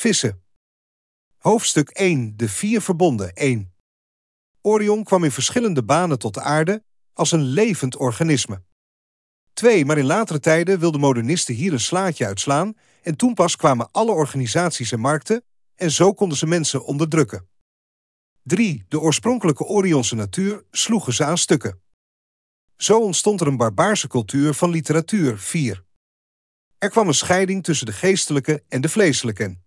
Vissen. Hoofdstuk 1. De vier verbonden 1. Orion kwam in verschillende banen tot de aarde als een levend organisme. 2. Maar in latere tijden wilden modernisten hier een slaatje uitslaan en toen pas kwamen alle organisaties en markten en zo konden ze mensen onderdrukken. 3. De oorspronkelijke Orionse natuur sloegen ze aan stukken. Zo ontstond er een barbaarse cultuur van literatuur 4. Er kwam een scheiding tussen de geestelijke en de vleeselijke.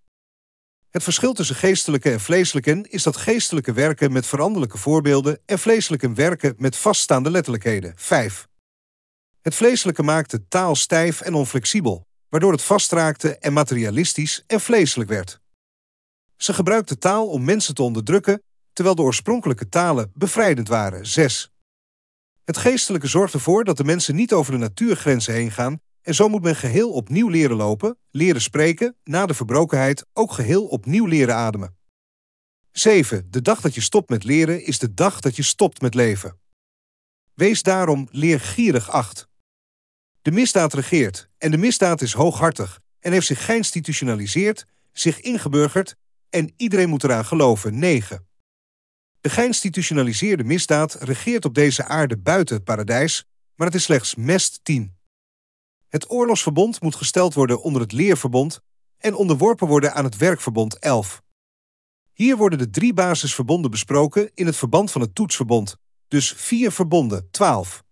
Het verschil tussen geestelijke en vleeselijke is dat geestelijke werken met veranderlijke voorbeelden en vleeselijke werken met vaststaande letterlijkheden 5. Het vleeselijke maakte taal stijf en onflexibel, waardoor het vastraakte en materialistisch en vleeselijk werd. Ze gebruikten taal om mensen te onderdrukken, terwijl de oorspronkelijke talen bevrijdend waren 6. Het geestelijke zorgt ervoor dat de mensen niet over de natuurgrenzen heen gaan en zo moet men geheel opnieuw leren lopen, leren spreken, na de verbrokenheid ook geheel opnieuw leren ademen. 7. De dag dat je stopt met leren is de dag dat je stopt met leven. Wees daarom leergierig acht. De misdaad regeert en de misdaad is hooghartig en heeft zich geïnstitutionaliseerd, zich ingeburgerd en iedereen moet eraan geloven. 9. De geïnstitutionaliseerde misdaad regeert op deze aarde buiten het paradijs, maar het is slechts mest 10. Het oorlogsverbond moet gesteld worden onder het leerverbond en onderworpen worden aan het werkverbond 11. Hier worden de drie basisverbonden besproken in het verband van het toetsverbond, dus vier verbonden 12.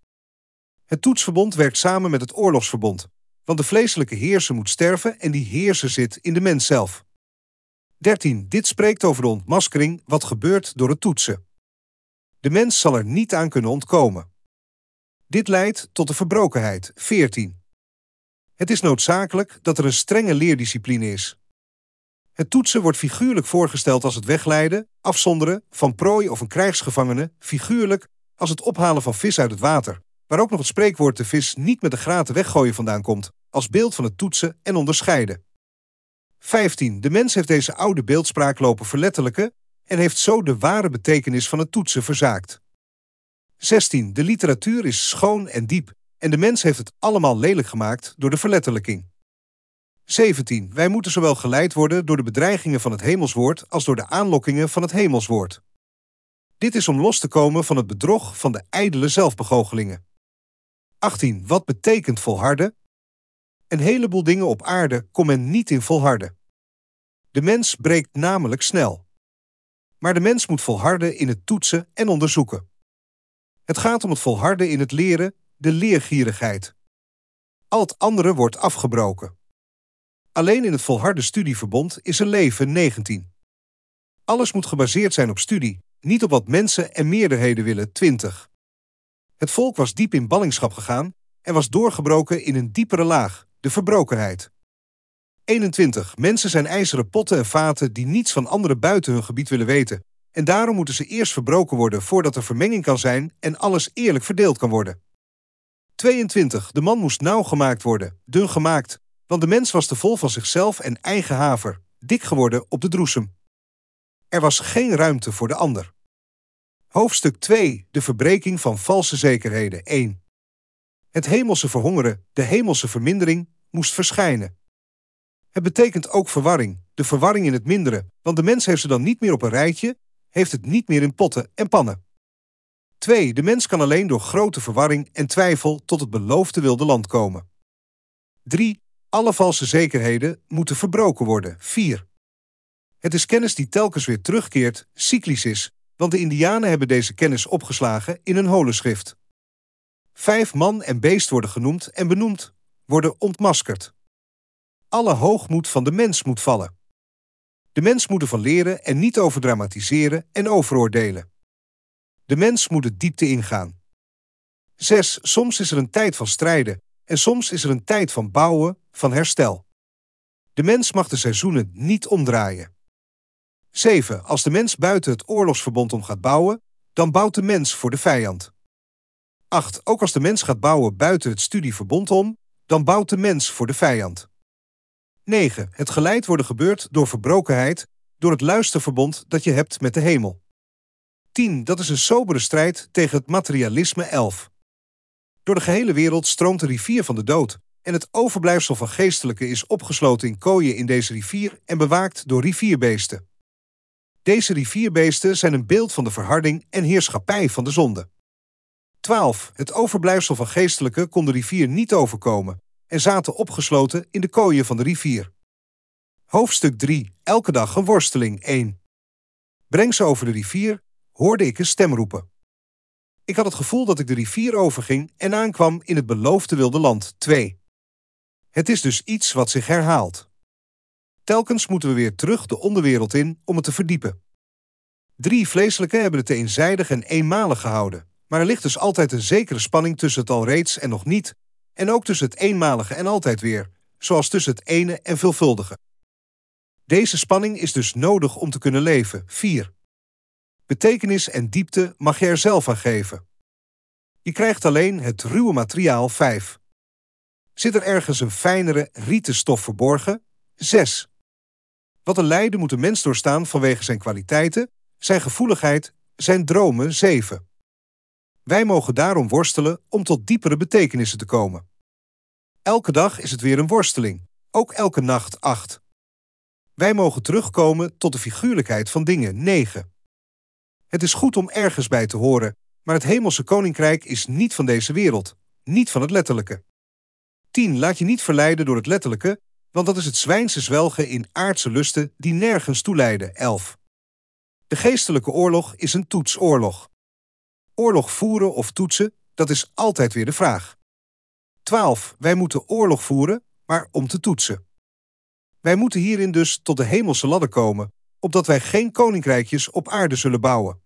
Het toetsverbond werkt samen met het oorlogsverbond, want de vleeselijke heerser moet sterven en die heerser zit in de mens zelf. 13. Dit spreekt over de ontmaskering wat gebeurt door het toetsen. De mens zal er niet aan kunnen ontkomen. Dit leidt tot de verbrokenheid. 14. Het is noodzakelijk dat er een strenge leerdiscipline is. Het toetsen wordt figuurlijk voorgesteld als het wegleiden, afzonderen van prooi of een krijgsgevangene, figuurlijk als het ophalen van vis uit het water, waar ook nog het spreekwoord de vis niet met de graten weggooien vandaan komt, als beeld van het toetsen en onderscheiden. 15. De mens heeft deze oude beeldspraak lopen verletterlijken en heeft zo de ware betekenis van het toetsen verzaakt. 16. De literatuur is schoon en diep en de mens heeft het allemaal lelijk gemaakt door de verletterlijking. 17. Wij moeten zowel geleid worden door de bedreigingen van het hemelswoord als door de aanlokkingen van het hemelswoord. Dit is om los te komen van het bedrog van de ijdele zelfbegoochelingen. 18. Wat betekent volharden? Een heleboel dingen op aarde kon men niet in volharden. De mens breekt namelijk snel. Maar de mens moet volharden in het toetsen en onderzoeken. Het gaat om het volharden in het leren, de leergierigheid. Al het andere wordt afgebroken. Alleen in het volharde studieverbond is er leven 19. Alles moet gebaseerd zijn op studie, niet op wat mensen en meerderheden willen 20. Het volk was diep in ballingschap gegaan en was doorgebroken in een diepere laag, de verbrokenheid. 21. Mensen zijn ijzeren potten en vaten die niets van anderen buiten hun gebied willen weten. En daarom moeten ze eerst verbroken worden voordat er vermenging kan zijn en alles eerlijk verdeeld kan worden. 22. De man moest nauw gemaakt worden, dun gemaakt, want de mens was te vol van zichzelf en eigen haver, dik geworden op de droesem. Er was geen ruimte voor de ander. Hoofdstuk 2. De verbreking van valse zekerheden 1. Het hemelse verhongeren, de hemelse vermindering, moest verschijnen. Het betekent ook verwarring, de verwarring in het minderen, want de mens heeft ze dan niet meer op een rijtje, heeft het niet meer in potten en pannen. 2. De mens kan alleen door grote verwarring en twijfel tot het beloofde wilde land komen. 3. Alle valse zekerheden moeten verbroken worden. 4. Het is kennis die telkens weer terugkeert, cyclisch is, want de Indianen hebben deze kennis opgeslagen in een holenschrift. Vijf man en beest worden genoemd en benoemd, worden ontmaskerd. Alle hoogmoed van de mens moet vallen. De mens moet ervan leren en niet overdramatiseren en overoordelen. De mens moet de diepte ingaan. 6. Soms is er een tijd van strijden en soms is er een tijd van bouwen, van herstel. De mens mag de seizoenen niet omdraaien. 7. Als de mens buiten het oorlogsverbond om gaat bouwen, dan bouwt de mens voor de vijand. 8. Ook als de mens gaat bouwen buiten het studieverbond om, dan bouwt de mens voor de vijand. 9. Het geleid worden gebeurt door verbrokenheid, door het luisterverbond dat je hebt met de hemel. 10. Dat is een sobere strijd tegen het materialisme 11. Door de gehele wereld stroomt de rivier van de dood, en het overblijfsel van geestelijke is opgesloten in kooien in deze rivier en bewaakt door rivierbeesten. Deze rivierbeesten zijn een beeld van de verharding en heerschappij van de zonde. 12. Het overblijfsel van geestelijke kon de rivier niet overkomen en zaten opgesloten in de kooien van de rivier. Hoofdstuk 3. Elke dag een worsteling 1. Breng ze over de rivier, hoorde ik een stem roepen. Ik had het gevoel dat ik de rivier overging en aankwam in het beloofde wilde land 2. Het is dus iets wat zich herhaalt. Telkens moeten we weer terug de onderwereld in om het te verdiepen. Drie vleeselijke hebben het eenzijdig en eenmalig gehouden, maar er ligt dus altijd een zekere spanning tussen het al reeds en nog niet, en ook tussen het eenmalige en altijd weer, zoals tussen het ene en veelvuldige. Deze spanning is dus nodig om te kunnen leven. 4. Betekenis en diepte mag je er zelf aan geven. Je krijgt alleen het ruwe materiaal 5. Zit er ergens een fijnere rieten stof verborgen? 6. Wat een lijden moet een mens doorstaan vanwege zijn kwaliteiten, zijn gevoeligheid, zijn dromen 7. Wij mogen daarom worstelen om tot diepere betekenissen te komen. Elke dag is het weer een worsteling, ook elke nacht 8. Wij mogen terugkomen tot de figuurlijkheid van dingen 9. Het is goed om ergens bij te horen, maar het hemelse koninkrijk is niet van deze wereld, niet van het letterlijke. 10. Laat je niet verleiden door het letterlijke, want dat is het zwijnse zwelgen in aardse lusten die nergens toe leiden. 11. De geestelijke oorlog is een toetsoorlog. Oorlog voeren of toetsen, dat is altijd weer de vraag. 12. Wij moeten oorlog voeren, maar om te toetsen. Wij moeten hierin dus tot de hemelse ladder komen, opdat wij geen koninkrijkjes op aarde zullen bouwen.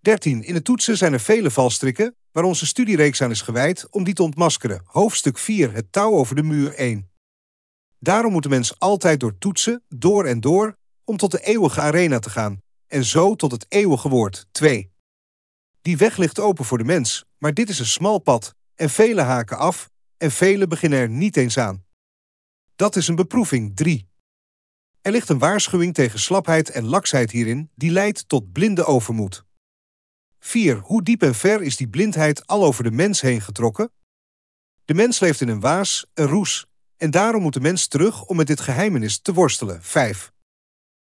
13. In het toetsen zijn er vele valstrikken, waar onze studiereeks aan is gewijd om die te ontmaskeren. Hoofdstuk 4. Het touw over de muur 1. Daarom moet de mens altijd door toetsen, door en door, om tot de eeuwige arena te gaan, en zo tot het eeuwige woord. 2. Die weg ligt open voor de mens, maar dit is een smal pad, en vele haken af, en vele beginnen er niet eens aan. Dat is een beproeving. 3. Er ligt een waarschuwing tegen slapheid en laksheid hierin, die leidt tot blinde overmoed. 4. Hoe diep en ver is die blindheid al over de mens heen getrokken? De mens leeft in een waas, een roes, en daarom moet de mens terug om met dit geheimenis te worstelen. 5.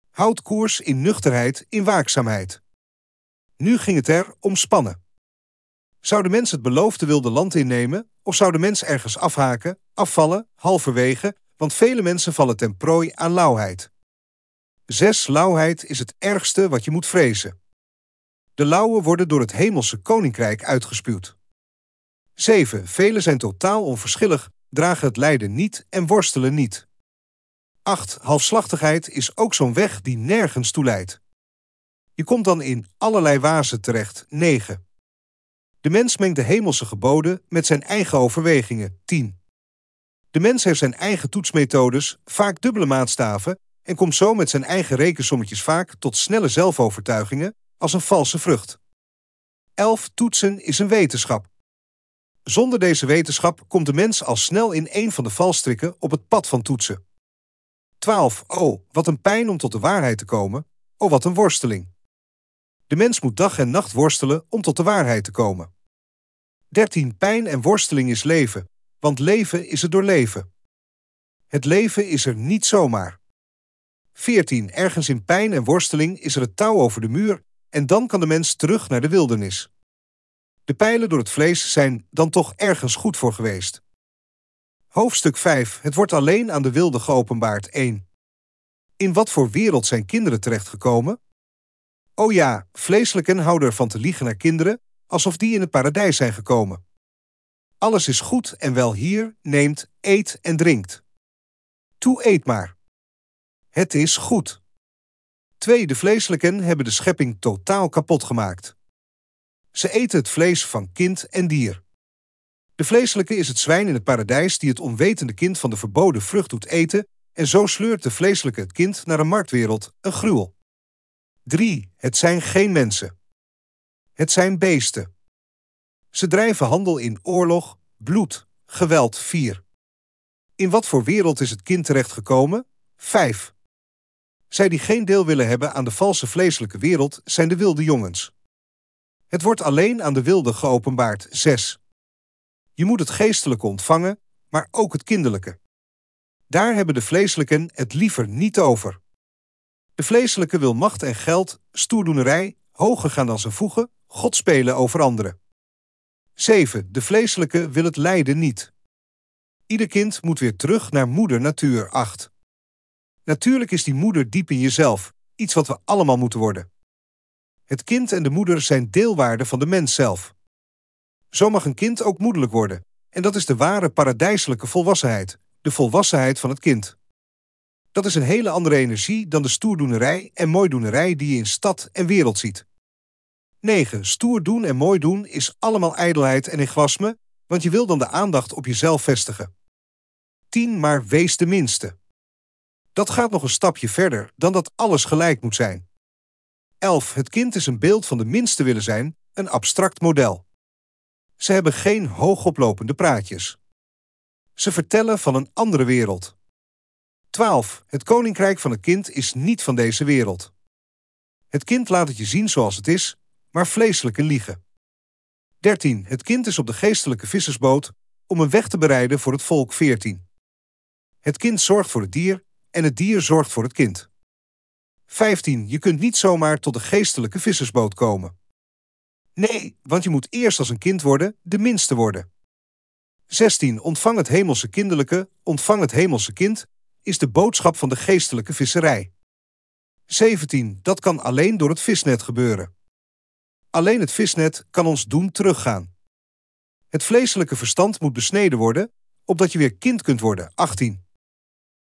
Houd koers in nuchterheid, in waakzaamheid. Nu ging het er om spannen. Zou de mens het beloofde wilde land innemen, of zou de mens ergens afhaken, afvallen, halverwege, want vele mensen vallen ten prooi aan lauwheid. 6. Lauwheid is het ergste wat je moet vrezen. De lauwen worden door het hemelse koninkrijk uitgespuwd. 7. Velen zijn totaal onverschillig, dragen het lijden niet en worstelen niet. 8. Halfslachtigheid is ook zo'n weg die nergens toe leidt. Je komt dan in allerlei wazen terecht. 9. De mens mengt de hemelse geboden met zijn eigen overwegingen. 10. De mens heeft zijn eigen toetsmethodes, vaak dubbele maatstaven, en komt zo met zijn eigen rekensommetjes vaak tot snelle zelfovertuigingen als een valse vrucht. 11. Toetsen is een wetenschap. Zonder deze wetenschap komt de mens al snel in een van de valstrikken op het pad van toetsen. 12. Oh, wat een pijn om tot de waarheid te komen. Oh, wat een worsteling. De mens moet dag en nacht worstelen om tot de waarheid te komen. 13. Pijn en worsteling is leven, want leven is het doorleven. Het leven is er niet zomaar. 14. Ergens in pijn en worsteling is er het touw over de muur en dan kan de mens terug naar de wildernis. De pijlen door het vlees zijn dan toch ergens goed voor geweest. Hoofdstuk 5. Het wordt alleen aan de wilde geopenbaard 1. In wat voor wereld zijn kinderen terechtgekomen? O ja, vleeselijken houden ervan te liegen naar kinderen, alsof die in het paradijs zijn gekomen. Alles is goed en wel hier, neemt, eet en drinkt. Toe eet maar. Het is goed. 2. De vleeselijken hebben de schepping totaal kapot gemaakt. Ze eten het vlees van kind en dier. De vleeselijke is het zwijn in het paradijs die het onwetende kind van de verboden vrucht doet eten en zo sleurt de vleeselijke het kind naar een marktwereld, een gruwel. 3. Het zijn geen mensen. Het zijn beesten. Ze drijven handel in oorlog, bloed, geweld 4. In wat voor wereld is het kind terechtgekomen? 5. Zij die geen deel willen hebben aan de valse vleeselijke wereld zijn de wilde jongens. Het wordt alleen aan de wilde geopenbaard 6. Je moet het geestelijke ontvangen, maar ook het kinderlijke. Daar hebben de vleeselijken het liever niet over. De vleeselijke wil macht en geld, stoerdoenerij, hoger gaan dan zijn voegen, God spelen over anderen. 7. De vleeselijke wil het lijden niet. Ieder kind moet weer terug naar moeder natuur 8. Natuurlijk is die moeder diep in jezelf, iets wat we allemaal moeten worden. Het kind en de moeder zijn deelwaarden van de mens zelf. Zo mag een kind ook moederlijk worden, en dat is de ware paradijselijke volwassenheid, de volwassenheid van het kind. Dat is een hele andere energie dan de stoerdoenerij en mooidoenerij die je in stad en wereld ziet. 9. Stoer doen en mooi doen is allemaal ijdelheid en egoïsme, want je wil dan de aandacht op jezelf vestigen. 10. Maar wees de minste. Dat gaat nog een stapje verder dan dat alles gelijk moet zijn. 11. Het kind is een beeld van de minste willen zijn, een abstract model. Ze hebben geen hoogoplopende praatjes. Ze vertellen van een andere wereld. 12. Het koninkrijk van het kind is niet van deze wereld. Het kind laat het je zien zoals het is, maar vleeselijke liegen. 13. Het kind is op de geestelijke vissersboot om een weg te bereiden voor het volk 14. Het kind zorgt voor het dier en het dier zorgt voor het kind. 15. Je kunt niet zomaar tot de geestelijke vissersboot komen. Nee, want je moet eerst als een kind worden, de minste worden. 16. Ontvang het hemelse kinderlijke, ontvang het hemelse kind, is de boodschap van de geestelijke visserij. 17. Dat kan alleen door het visnet gebeuren. Alleen het visnet kan ons doen teruggaan. Het vleeselijke verstand moet besneden worden, opdat je weer kind kunt worden. 18.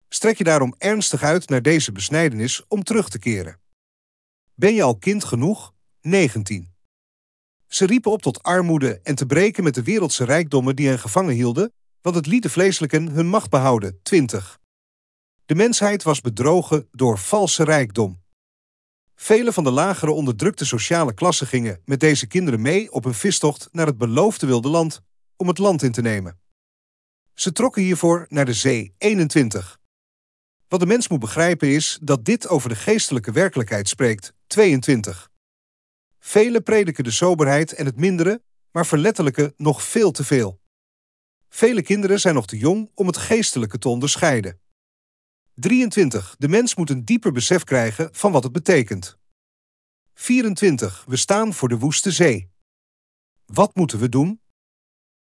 Strek je daarom ernstig uit naar deze besnijdenis om terug te keren. Ben je al kind genoeg? 19. Ze riepen op tot armoede en te breken met de wereldse rijkdommen die hen gevangen hielden, want het liet de vleeselijken hun macht behouden. 20. De mensheid was bedrogen door valse rijkdom. Vele van de lagere onderdrukte sociale klassen gingen met deze kinderen mee op een vistocht naar het beloofde wilde land om het land in te nemen. Ze trokken hiervoor naar de zee 21. Wat de mens moet begrijpen is dat dit over de geestelijke werkelijkheid spreekt 22. Velen prediken de soberheid en het mindere, maar verletterlijke nog veel te veel. Vele kinderen zijn nog te jong om het geestelijke te onderscheiden. 23. De mens moet een dieper besef krijgen van wat het betekent. 24. We staan voor de woeste zee. Wat moeten we doen?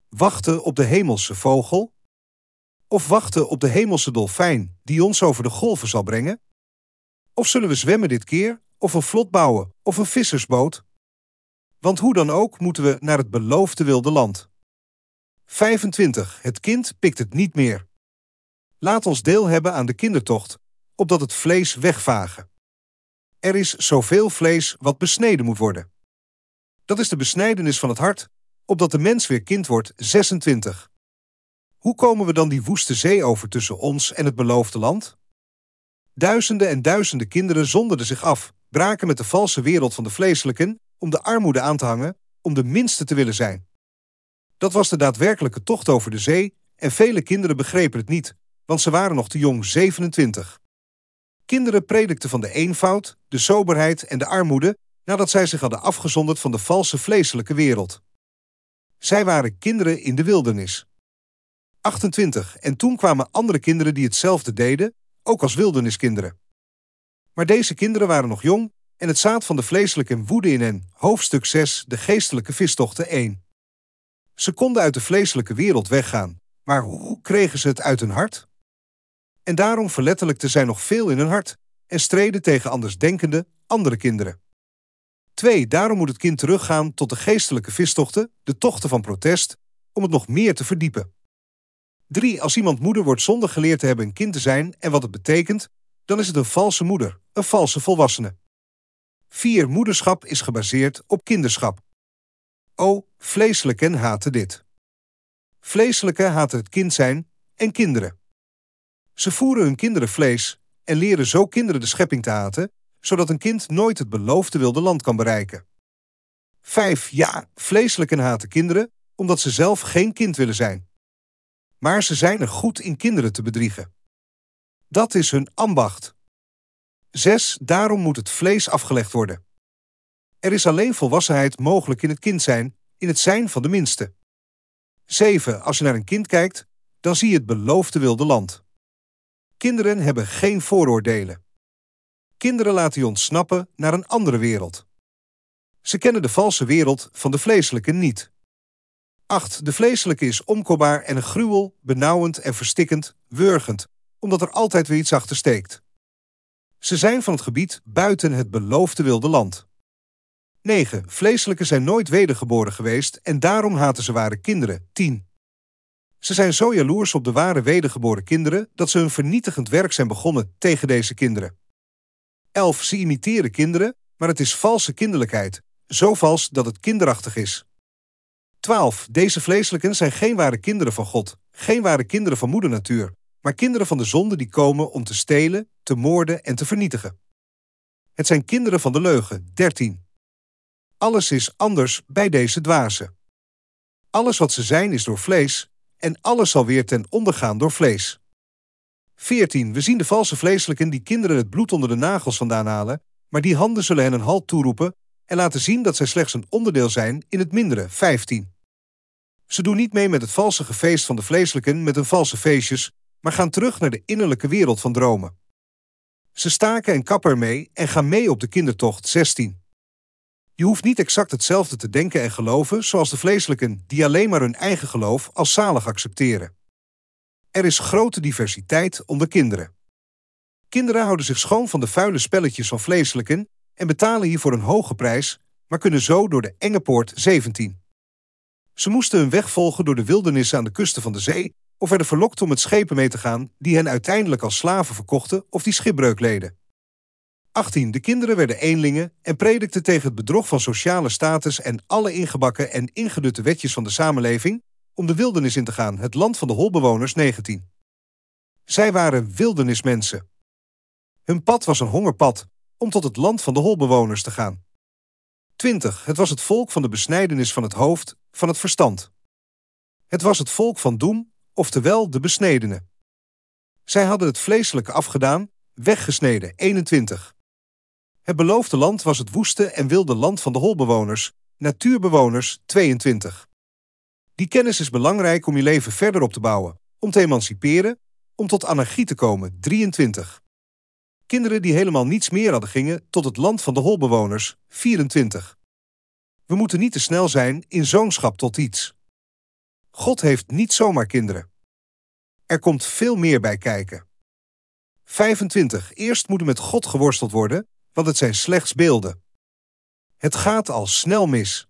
Wachten op de hemelse vogel? Of wachten op de hemelse dolfijn die ons over de golven zal brengen? Of zullen we zwemmen dit keer, of een vlot bouwen, of een vissersboot? Want hoe dan ook moeten we naar het beloofde wilde land. 25. Het kind pikt het niet meer. Laat ons deel hebben aan de kindertocht, opdat het vlees wegvagen. Er is zoveel vlees wat besneden moet worden. Dat is de besnijdenis van het hart, opdat de mens weer kind wordt 26. Hoe komen we dan die woeste zee over tussen ons en het beloofde land? Duizenden en duizenden kinderen zonderden zich af, braken met de valse wereld van de vleeselijken, om de armoede aan te hangen, om de minste te willen zijn. Dat was de daadwerkelijke tocht over de zee en vele kinderen begrepen het niet, want ze waren nog te jong 27. Kinderen predikten van de eenvoud, de soberheid en de armoede nadat zij zich hadden afgezonderd van de valse vleeselijke wereld. Zij waren kinderen in de wildernis. 28. En toen kwamen andere kinderen die hetzelfde deden, ook als wilderniskinderen. Maar deze kinderen waren nog jong en het zaad van de vleeselijke woede in hen. Hoofdstuk 6, de geestelijke vistochten 1. Ze konden uit de vleeselijke wereld weggaan, maar hoe kregen ze het uit hun hart? En daarom verletterlijkten zij nog veel in hun hart en streden tegen andersdenkende, andere kinderen. 2. Daarom moet het kind teruggaan tot de geestelijke vistochten, de tochten van protest, om het nog meer te verdiepen. 3. Als iemand moeder wordt zonder geleerd te hebben een kind te zijn en wat het betekent, dan is het een valse moeder, een valse volwassene. 4. Moederschap is gebaseerd op kinderschap. O, vleeselijken haten dit. Vleeselijke haten het kind zijn en kinderen. Ze voeren hun kinderen vlees en leren zo kinderen de schepping te haten, zodat een kind nooit het beloofde wilde land kan bereiken. 5. Ja, vleeselijken haten kinderen omdat ze zelf geen kind willen zijn. Maar ze zijn er goed in kinderen te bedriegen. Dat is hun ambacht. 6. Daarom moet het vlees afgelegd worden. Er is alleen volwassenheid mogelijk in het kind zijn, in het zijn van de minste. 7. Als je naar een kind kijkt, dan zie je het beloofde wilde land. Kinderen hebben geen vooroordelen. Kinderen laten je ontsnappen naar een andere wereld. Ze kennen de valse wereld van de vleeselijke niet. 8. De vleeselijke is omkoopbaar en een gruwel, benauwend en verstikkend, wurgend, omdat er altijd weer iets achter steekt. Ze zijn van het gebied buiten het beloofde wilde land. 9. Vleeselijke zijn nooit wedergeboren geweest en daarom haten ze ware kinderen. 10. Ze zijn zo jaloers op de ware wedergeboren kinderen dat ze een vernietigend werk zijn begonnen tegen deze kinderen. 11. Ze imiteren kinderen, maar het is valse kinderlijkheid, zo vals dat het kinderachtig is. 12. Deze vleeselijken zijn geen ware kinderen van God, geen ware kinderen van moeder natuur, maar kinderen van de zonde die komen om te stelen, te moorden en te vernietigen. Het zijn kinderen van de leugen. 13. Alles is anders bij deze dwazen. Alles wat ze zijn is door vlees, en alles zal weer ten onder gaan door vlees. 14. We zien de valse vleeselijken die kinderen het bloed onder de nagels vandaan halen, maar die handen zullen hen een halt toeroepen en laten zien dat zij slechts een onderdeel zijn in het mindere. 15. Ze doen niet mee met het valse feest van de vleeselijken met hun valse feestjes, maar gaan terug naar de innerlijke wereld van dromen. Ze staken en kappen ermee en gaan mee op de kindertocht 16. Je hoeft niet exact hetzelfde te denken en geloven zoals de vleeselijken die alleen maar hun eigen geloof als zalig accepteren. Er is grote diversiteit onder kinderen. Kinderen houden zich schoon van de vuile spelletjes van vleeselijken en betalen hiervoor een hoge prijs, maar kunnen zo door de enge poort 17. Ze moesten hun weg volgen door de wildernissen aan de kusten van de zee of werden verlokt om met schepen mee te gaan die hen uiteindelijk als slaven verkochten of die schipbreuk leden. 18. De kinderen werden eenlingen en predikten tegen het bedrog van sociale status en alle ingebakken en ingedutte wetjes van de samenleving om de wildernis in te gaan, het land van de holbewoners 19. Zij waren wildernismensen. Hun pad was een hongerpad om tot het land van de holbewoners te gaan. 20. Het was het volk van de besnijdenis van het hoofd, van het verstand. Het was het volk van Doem, oftewel de besnedenen. Zij hadden het vleeselijke afgedaan, weggesneden 21. Het beloofde land was het woeste en wilde land van de holbewoners, natuurbewoners 22. Die kennis is belangrijk om je leven verder op te bouwen, om te emanciperen, om tot anarchie te komen 23. Kinderen die helemaal niets meer hadden gingen tot het land van de holbewoners 24. We moeten niet te snel zijn in zoonschap tot iets. God heeft niet zomaar kinderen. Er komt veel meer bij kijken. 25. Eerst moet er met God geworsteld worden, want het zijn slechts beelden. Het gaat al snel mis.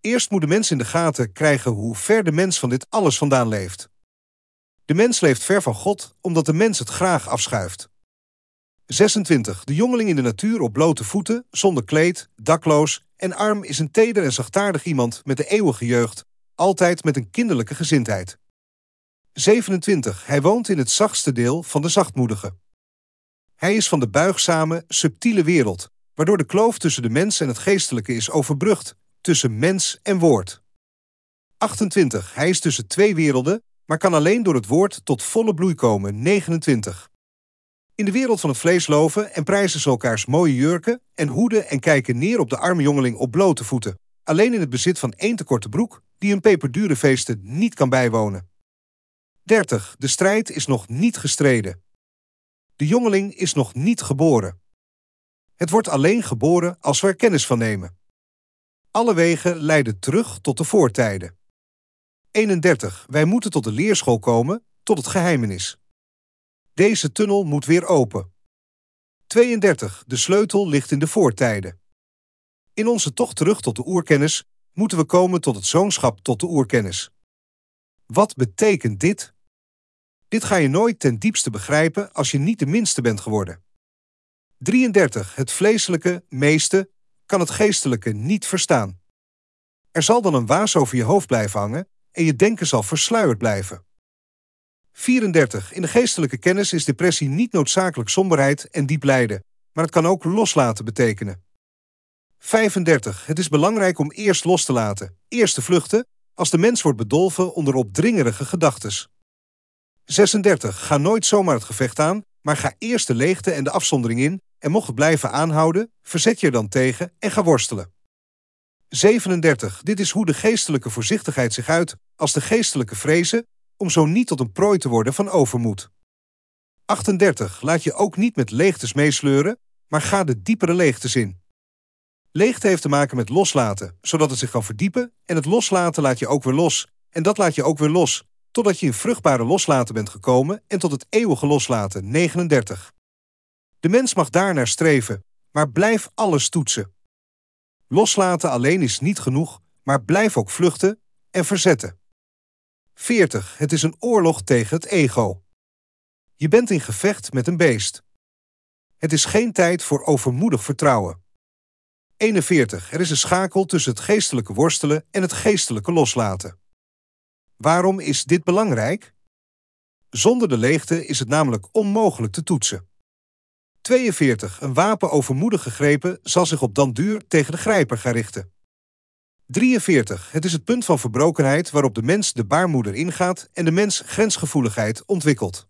Eerst moet de mens in de gaten krijgen hoe ver de mens van dit alles vandaan leeft. De mens leeft ver van God, omdat de mens het graag afschuift. 26. De jongeling in de natuur op blote voeten, zonder kleed, dakloos en arm is een teder en zachtaardig iemand met de eeuwige jeugd, altijd met een kinderlijke gezindheid. 27. Hij woont in het zachtste deel van de zachtmoedige. Hij is van de buigzame, subtiele wereld, waardoor de kloof tussen de mens en het geestelijke is overbrugd, tussen mens en woord. 28. Hij is tussen twee werelden, maar kan alleen door het woord tot volle bloei komen. 29. In de wereld van het vlees loven en prijzen ze elkaars mooie jurken en hoeden en kijken neer op de arme jongeling op blote voeten, alleen in het bezit van één tekorte broek die een peperdure feesten niet kan bijwonen. 30. De strijd is nog niet gestreden. De jongeling is nog niet geboren. Het wordt alleen geboren als we er kennis van nemen. Alle wegen leiden terug tot de voortijden. 31. Wij moeten tot de leerschool komen, tot het geheimenis. Deze tunnel moet weer open. 32. De sleutel ligt in de voortijden. In onze tocht terug tot de oerkennis moeten we komen tot het zoonschap tot de oerkennis. Wat betekent dit? Dit ga je nooit ten diepste begrijpen als je niet de minste bent geworden. 33. Het vleeselijke, meeste, kan het geestelijke niet verstaan. Er zal dan een waas over je hoofd blijven hangen en je denken zal versluierd blijven. 34. In de geestelijke kennis is depressie niet noodzakelijk somberheid en diep lijden, maar het kan ook loslaten betekenen. 35. Het is belangrijk om eerst los te laten, eerst te vluchten, als de mens wordt bedolven onder opdringerige gedachtes. 36. Ga nooit zomaar het gevecht aan, maar ga eerst de leegte en de afzondering in en mocht het blijven aanhouden, verzet je er dan tegen en ga worstelen. 37. Dit is hoe de geestelijke voorzichtigheid zich uit als de geestelijke vrezen, om zo niet tot een prooi te worden van overmoed. 38. Laat je ook niet met leegtes meesleuren, maar ga de diepere leegtes in. Leegte heeft te maken met loslaten, zodat het zich kan verdiepen, en het loslaten laat je ook weer los, en dat laat je ook weer los, totdat je in vruchtbare loslaten bent gekomen en tot het eeuwige loslaten, 39. De mens mag daarnaar streven, maar blijf alles toetsen. Loslaten alleen is niet genoeg, maar blijf ook vluchten en verzetten. 40. Het is een oorlog tegen het ego. Je bent in gevecht met een beest. Het is geen tijd voor overmoedig vertrouwen. 41. Er is een schakel tussen het geestelijke worstelen en het geestelijke loslaten. Waarom is dit belangrijk? Zonder de leegte is het namelijk onmogelijk te toetsen. 42. Een wapen overmoedig gegrepen zal zich op dan duur tegen de grijper gaan richten. 43. Het is het punt van verbrokenheid waarop de mens de baarmoeder ingaat en de mens grensgevoeligheid ontwikkelt.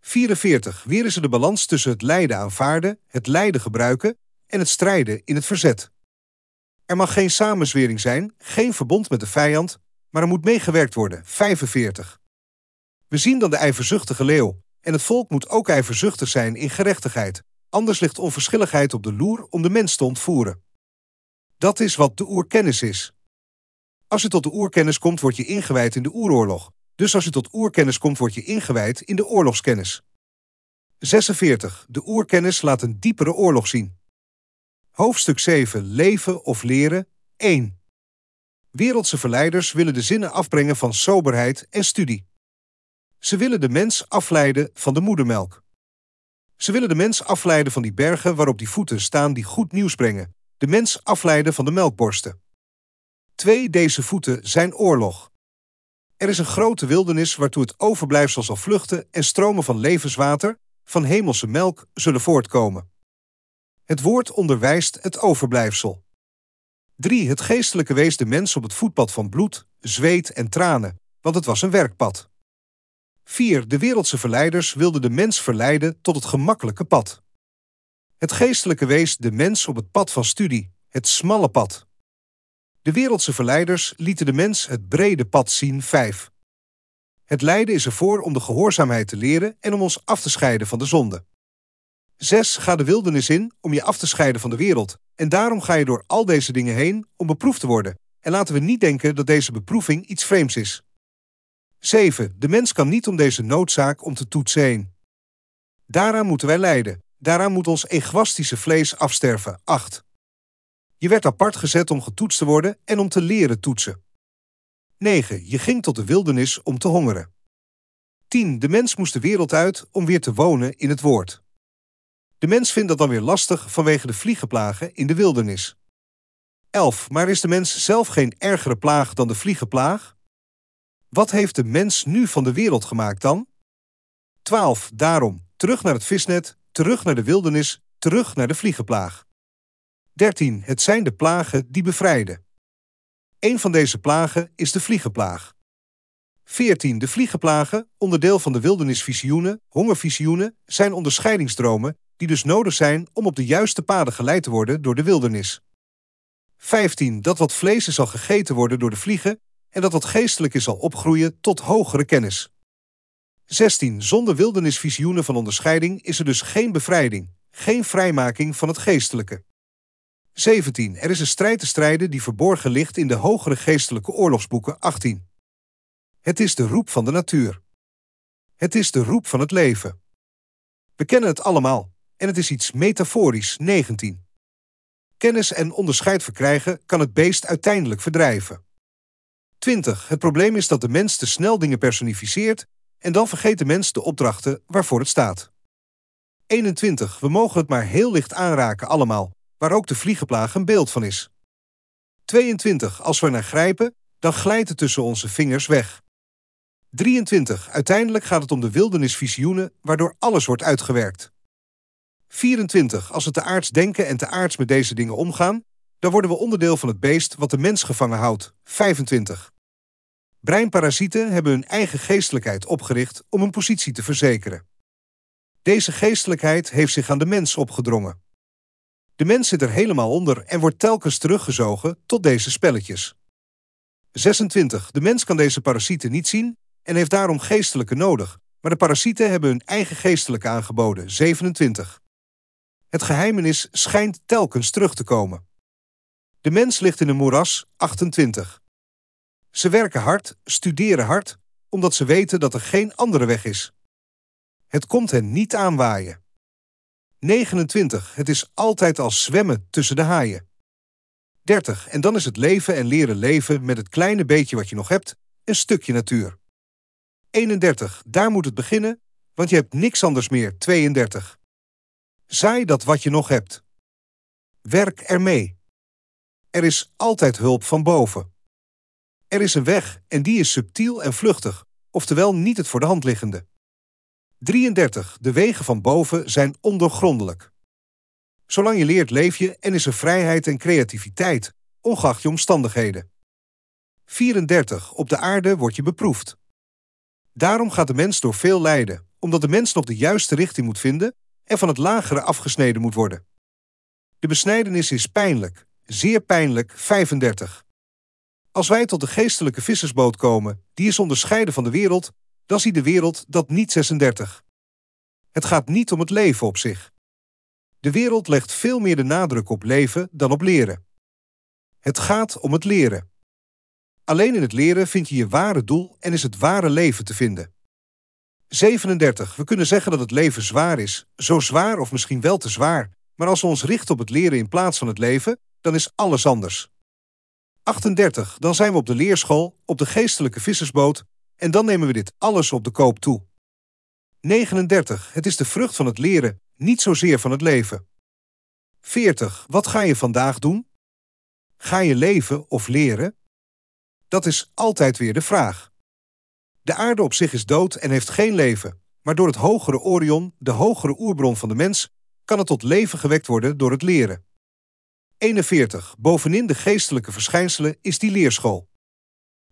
44. Weer is er de balans tussen het lijden aanvaarden, het lijden gebruiken en het strijden in het verzet. Er mag geen samenzwering zijn, geen verbond met de vijand, maar er moet meegewerkt worden. 45. We zien dan de ijverzuchtige leeuw, en het volk moet ook ijverzuchtig zijn in gerechtigheid, anders ligt onverschilligheid op de loer om de mens te ontvoeren. Dat is wat de oerkennis is. Als je tot de oerkennis komt, word je ingewijd in de oeroorlog. Dus als je tot oerkennis komt, word je ingewijd in de oorlogskennis. 46. De oerkennis laat een diepere oorlog zien. Hoofdstuk 7. Leven of leren 1. Wereldse verleiders willen de zinnen afbrengen van soberheid en studie. Ze willen de mens afleiden van de moedermelk. Ze willen de mens afleiden van die bergen waarop die voeten staan die goed nieuws brengen, de mens afleiden van de melkborsten. Twee deze voeten zijn oorlog. Er is een grote wildernis waartoe het overblijfsel zal vluchten en stromen van levenswater, van hemelse melk, zullen voortkomen. Het woord onderwijst het overblijfsel. 3. Het geestelijke wees de mens op het voetpad van bloed, zweet en tranen, want het was een werkpad. 4. De wereldse verleiders wilden de mens verleiden tot het gemakkelijke pad. Het geestelijke wees de mens op het pad van studie, het smalle pad. De wereldse verleiders lieten de mens het brede pad zien 5. Het lijden is ervoor om de gehoorzaamheid te leren en om ons af te scheiden van de zonde. 6. Ga de wildernis in om je af te scheiden van de wereld. En daarom ga je door al deze dingen heen om beproefd te worden. En laten we niet denken dat deze beproeving iets vreemds is. 7. De mens kan niet om deze noodzaak om te toetsen heen. Daaraan moeten wij lijden. Daaraan moet ons egoïstische vlees afsterven. 8. Je werd apart gezet om getoetst te worden en om te leren toetsen. 9. Je ging tot de wildernis om te hongeren. 10. De mens moest de wereld uit om weer te wonen in het woord. De mens vindt dat dan weer lastig vanwege de vliegenplagen in de wildernis. 11. Maar is de mens zelf geen ergere plaag dan de vliegenplaag? Wat heeft de mens nu van de wereld gemaakt dan? 12. Daarom, terug naar het visnet, terug naar de wildernis, terug naar de vliegenplaag. 13. Het zijn de plagen die bevrijden. Een van deze plagen is de vliegenplaag. 14. De vliegenplagen, onderdeel van de wildernisvisioenen, hongervisioenen, zijn onderscheidingsdromen die dus nodig zijn om op de juiste paden geleid te worden door de wildernis. 15. Dat wat vlees is zal gegeten worden door de vliegen en dat wat geestelijk is zal opgroeien tot hogere kennis. 16. Zonder wildernisvisioenen van onderscheiding is er dus geen bevrijding, geen vrijmaking van het geestelijke. 17. Er is een strijd te strijden die verborgen ligt in de hogere geestelijke oorlogsboeken 18. Het is de roep van de natuur. Het is de roep van het leven. We kennen het allemaal, en het is iets metaforisch 19. Kennis en onderscheid verkrijgen kan het beest uiteindelijk verdrijven. 20. Het probleem is dat de mens te snel dingen personificeert en dan vergeet de mens de opdrachten waarvoor het staat. 21. We mogen het maar heel licht aanraken allemaal, waar ook de vliegenplaag een beeld van is. 22. Als we naar grijpen, dan glijdt het tussen onze vingers weg. 23. Uiteindelijk gaat het om de wildernisvisioenen, waardoor alles wordt uitgewerkt. 24. Als we te aards denken en te aards met deze dingen omgaan, dan worden we onderdeel van het beest wat de mens gevangen houdt. 25. Breinparasieten hebben hun eigen geestelijkheid opgericht om een positie te verzekeren. Deze geestelijkheid heeft zich aan de mens opgedrongen. De mens zit er helemaal onder en wordt telkens teruggezogen tot deze spelletjes. 26. De mens kan deze parasieten niet zien en heeft daarom geestelijke nodig, maar de parasieten hebben hun eigen geestelijke aangeboden. 27. Het geheimenis schijnt telkens terug te komen. De mens ligt in een moeras. 28. Ze werken hard, studeren hard, omdat ze weten dat er geen andere weg is. Het komt hen niet aanwaaien. 29. Het is altijd als zwemmen tussen de haaien. 30. En dan is het leven en leren leven met het kleine beetje wat je nog hebt, een stukje natuur. 31. Daar moet het beginnen, want je hebt niks anders meer. 32. Zaai dat wat je nog hebt. Werk ermee. Er is altijd hulp van boven. Er is een weg en die is subtiel en vluchtig, oftewel niet het voor de hand liggende. 33. De wegen van boven zijn ondoorgrondelijk. Zolang je leert leef je en is er vrijheid en creativiteit, ongeacht je omstandigheden. 34. Op de aarde word je beproefd. Daarom gaat de mens door veel lijden, omdat de mens nog de juiste richting moet vinden en van het lagere afgesneden moet worden. De besnijdenis is pijnlijk, zeer pijnlijk, 35. Als wij tot de geestelijke vissersboot komen, die is onderscheiden van de wereld, dan ziet de wereld dat niet 36. Het gaat niet om het leven op zich. De wereld legt veel meer de nadruk op leven dan op leren. Het gaat om het leren. Alleen in het leren vind je je ware doel en is het ware leven te vinden. 37. We kunnen zeggen dat het leven zwaar is, zo zwaar of misschien wel te zwaar, maar als we ons richten op het leren in plaats van het leven, dan is alles anders. 38. Dan zijn we op de leerschool, op de geestelijke vissersboot, en dan nemen we dit alles op de koop toe. 39. Het is de vrucht van het leren, niet zozeer van het leven. 40. Wat ga je vandaag doen? Ga je leven of leren? Dat is altijd weer de vraag. De aarde op zich is dood en heeft geen leven, maar door het hogere Orion, de hogere oerbron van de mens, kan het tot leven gewekt worden door het leren. 41. Bovenin de geestelijke verschijnselen is die leerschool.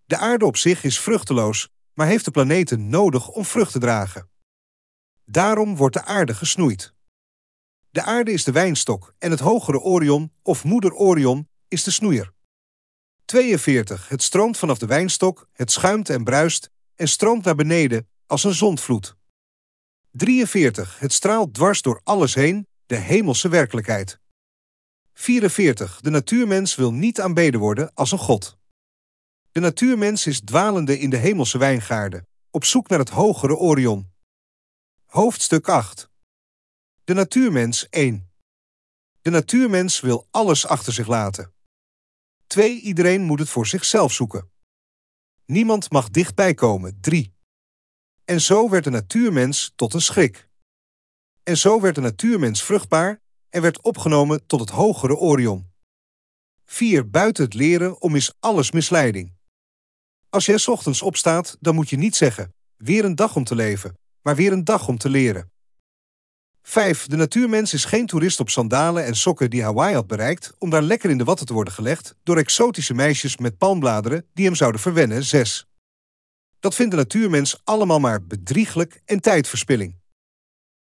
De aarde op zich is vruchteloos, maar heeft de planeten nodig om vrucht te dragen. Daarom wordt de aarde gesnoeid. De aarde is de wijnstok en het hogere Orion, of moeder Orion, is de snoeier. 42. Het stroomt vanaf de wijnstok, het schuimt en bruist en stroomt naar beneden als een zondvloed. 43. Het straalt dwars door alles heen, de hemelse werkelijkheid. 44. De natuurmens wil niet aanbeden worden als een god. De natuurmens is dwalende in de hemelse wijngaarden, op zoek naar het hogere Orion. Hoofdstuk 8. De natuurmens 1. De natuurmens wil alles achter zich laten. 2. Iedereen moet het voor zichzelf zoeken. Niemand mag dichtbij komen. 3. En zo werd de natuurmens tot een schrik. En zo werd de natuurmens vruchtbaar en werd opgenomen tot het hogere Orion. 4. Buiten het leren om is alles misleiding. Als s ochtends opstaat, dan moet je niet zeggen: weer een dag om te leven, maar weer een dag om te leren. 5. De natuurmens is geen toerist op sandalen en sokken die Hawaii had bereikt om daar lekker in de watten te worden gelegd door exotische meisjes met palmbladeren die hem zouden verwennen. 6. Dat vindt de natuurmens allemaal maar bedrieglijk en tijdverspilling.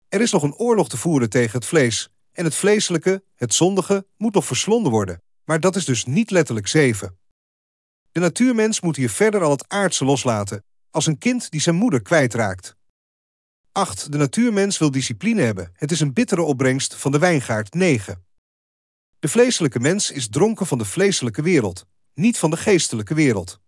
Er is nog een oorlog te voeren tegen het vlees en het vleeselijke, het zondige, moet nog verslonden worden, maar dat is dus niet letterlijk 7. De natuurmens moet hier verder al het aardse loslaten, als een kind die zijn moeder kwijtraakt. 8. De natuurmens wil discipline hebben. Het is een bittere opbrengst van de wijngaard 9. De vleeselijke mens is dronken van de vleeselijke wereld, niet van de geestelijke wereld.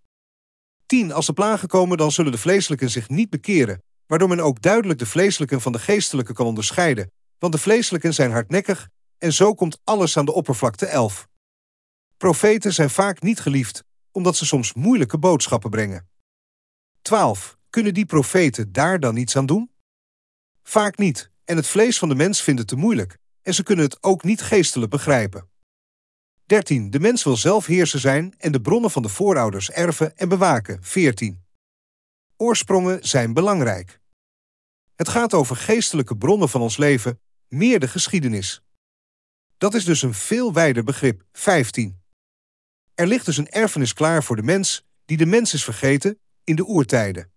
10. Als de plagen komen, dan zullen de vleeselijken zich niet bekeren, waardoor men ook duidelijk de vleeselijken van de geestelijke kan onderscheiden, want de vleeselijken zijn hardnekkig en zo komt alles aan de oppervlakte 11. Profeten zijn vaak niet geliefd, omdat ze soms moeilijke boodschappen brengen. 12. Kunnen die profeten daar dan iets aan doen? Vaak niet, en het vlees van de mens vindt het te moeilijk, en ze kunnen het ook niet geestelijk begrijpen. 13. De mens wil zelf heerser zijn en de bronnen van de voorouders erven en bewaken. 14. Oorsprongen zijn belangrijk. Het gaat over geestelijke bronnen van ons leven, meer de geschiedenis. Dat is dus een veel wijder begrip. 15. Er ligt dus een erfenis klaar voor de mens, die de mens is vergeten in de oertijden.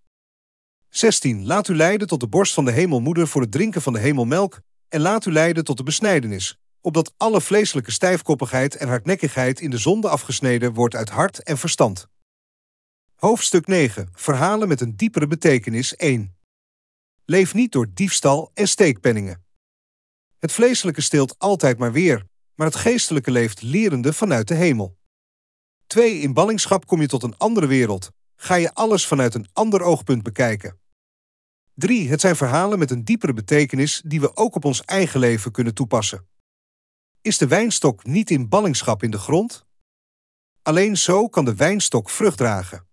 16. Laat u leiden tot de borst van de hemelmoeder voor het drinken van de hemelmelk en laat u leiden tot de besnijdenis, opdat alle vleeselijke stijfkoppigheid en hardnekkigheid in de zonde afgesneden wordt uit hart en verstand. Hoofdstuk 9. Verhalen met een diepere betekenis 1. Leef niet door diefstal en steekpenningen. Het vleeselijke steelt altijd maar weer, maar het geestelijke leeft lerende vanuit de hemel. 2. In ballingschap kom je tot een andere wereld. Ga je alles vanuit een ander oogpunt bekijken. 3. Het zijn verhalen met een diepere betekenis die we ook op ons eigen leven kunnen toepassen. Is de wijnstok niet in ballingschap in de grond? Alleen zo kan de wijnstok vrucht dragen.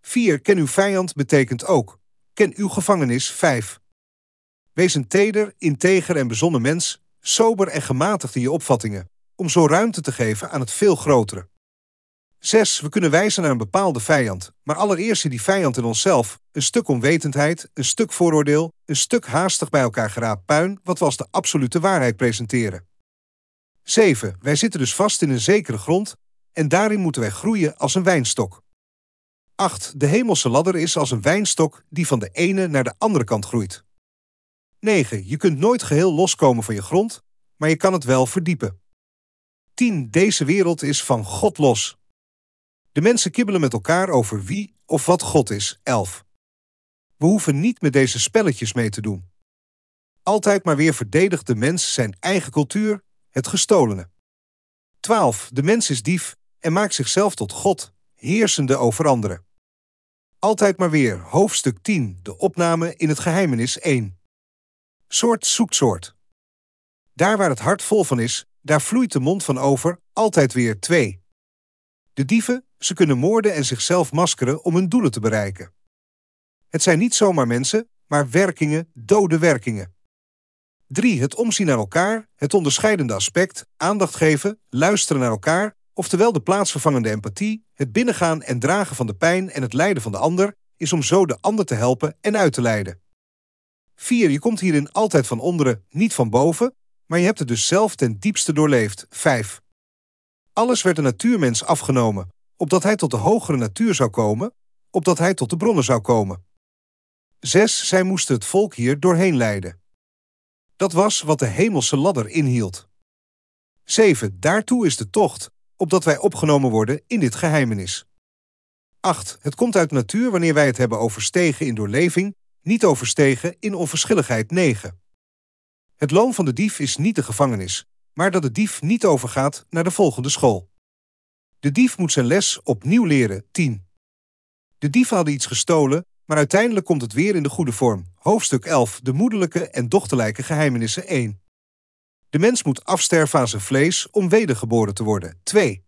4. Ken uw vijand betekent ook. Ken uw gevangenis 5. Wees een teder, integer en bezonnen mens, sober en gematigd in je opvattingen, om zo ruimte te geven aan het veel grotere. 6. We kunnen wijzen naar een bepaalde vijand, maar allereerst die vijand in onszelf een stuk onwetendheid, een stuk vooroordeel, een stuk haastig bij elkaar geraapt puin, wat we als de absolute waarheid presenteren. 7. Wij zitten dus vast in een zekere grond en daarin moeten wij groeien als een wijnstok. 8. De hemelse ladder is als een wijnstok die van de ene naar de andere kant groeit. 9. Je kunt nooit geheel loskomen van je grond, maar je kan het wel verdiepen. 10. Deze wereld is van God los. De mensen kibbelen met elkaar over wie of wat God is. 11. We hoeven niet met deze spelletjes mee te doen. Altijd maar weer verdedigt de mens zijn eigen cultuur, het gestolene. 12. De mens is dief en maakt zichzelf tot God, heersende over anderen. Altijd maar weer, hoofdstuk 10, de opname in het geheimenis 1. Soort zoekt soort. Daar waar het hart vol van is, daar vloeit de mond van over, altijd weer 2. De dieven, ze kunnen moorden en zichzelf maskeren om hun doelen te bereiken. Het zijn niet zomaar mensen, maar werkingen, dode werkingen. 3. Het omzien naar elkaar, het onderscheidende aspect, aandacht geven, luisteren naar elkaar, oftewel de plaatsvervangende empathie, het binnengaan en dragen van de pijn en het lijden van de ander, is om zo de ander te helpen en uit te leiden. 4. Je komt hierin altijd van onderen, niet van boven, maar je hebt het dus zelf ten diepste doorleefd. 5. Alles werd de natuurmens afgenomen, opdat hij tot de hogere natuur zou komen, opdat hij tot de bronnen zou komen. 6. Zij moesten het volk hier doorheen leiden. Dat was wat de hemelse ladder inhield. 7. Daartoe is de tocht, opdat wij opgenomen worden in dit geheimenis. 8. Het komt uit natuur wanneer wij het hebben over stegen in doorleving, niet over stegen in onverschilligheid 9. Het loon van de dief is niet de gevangenis, maar dat de dief niet overgaat naar de volgende school. De dief moet zijn les opnieuw leren 10. De dief hadden iets gestolen, maar uiteindelijk komt het weer in de goede vorm. Hoofdstuk 11, de moederlijke en dochterlijke geheimenissen 1. De mens moet afsterven aan zijn vlees om wedergeboren te worden. 2.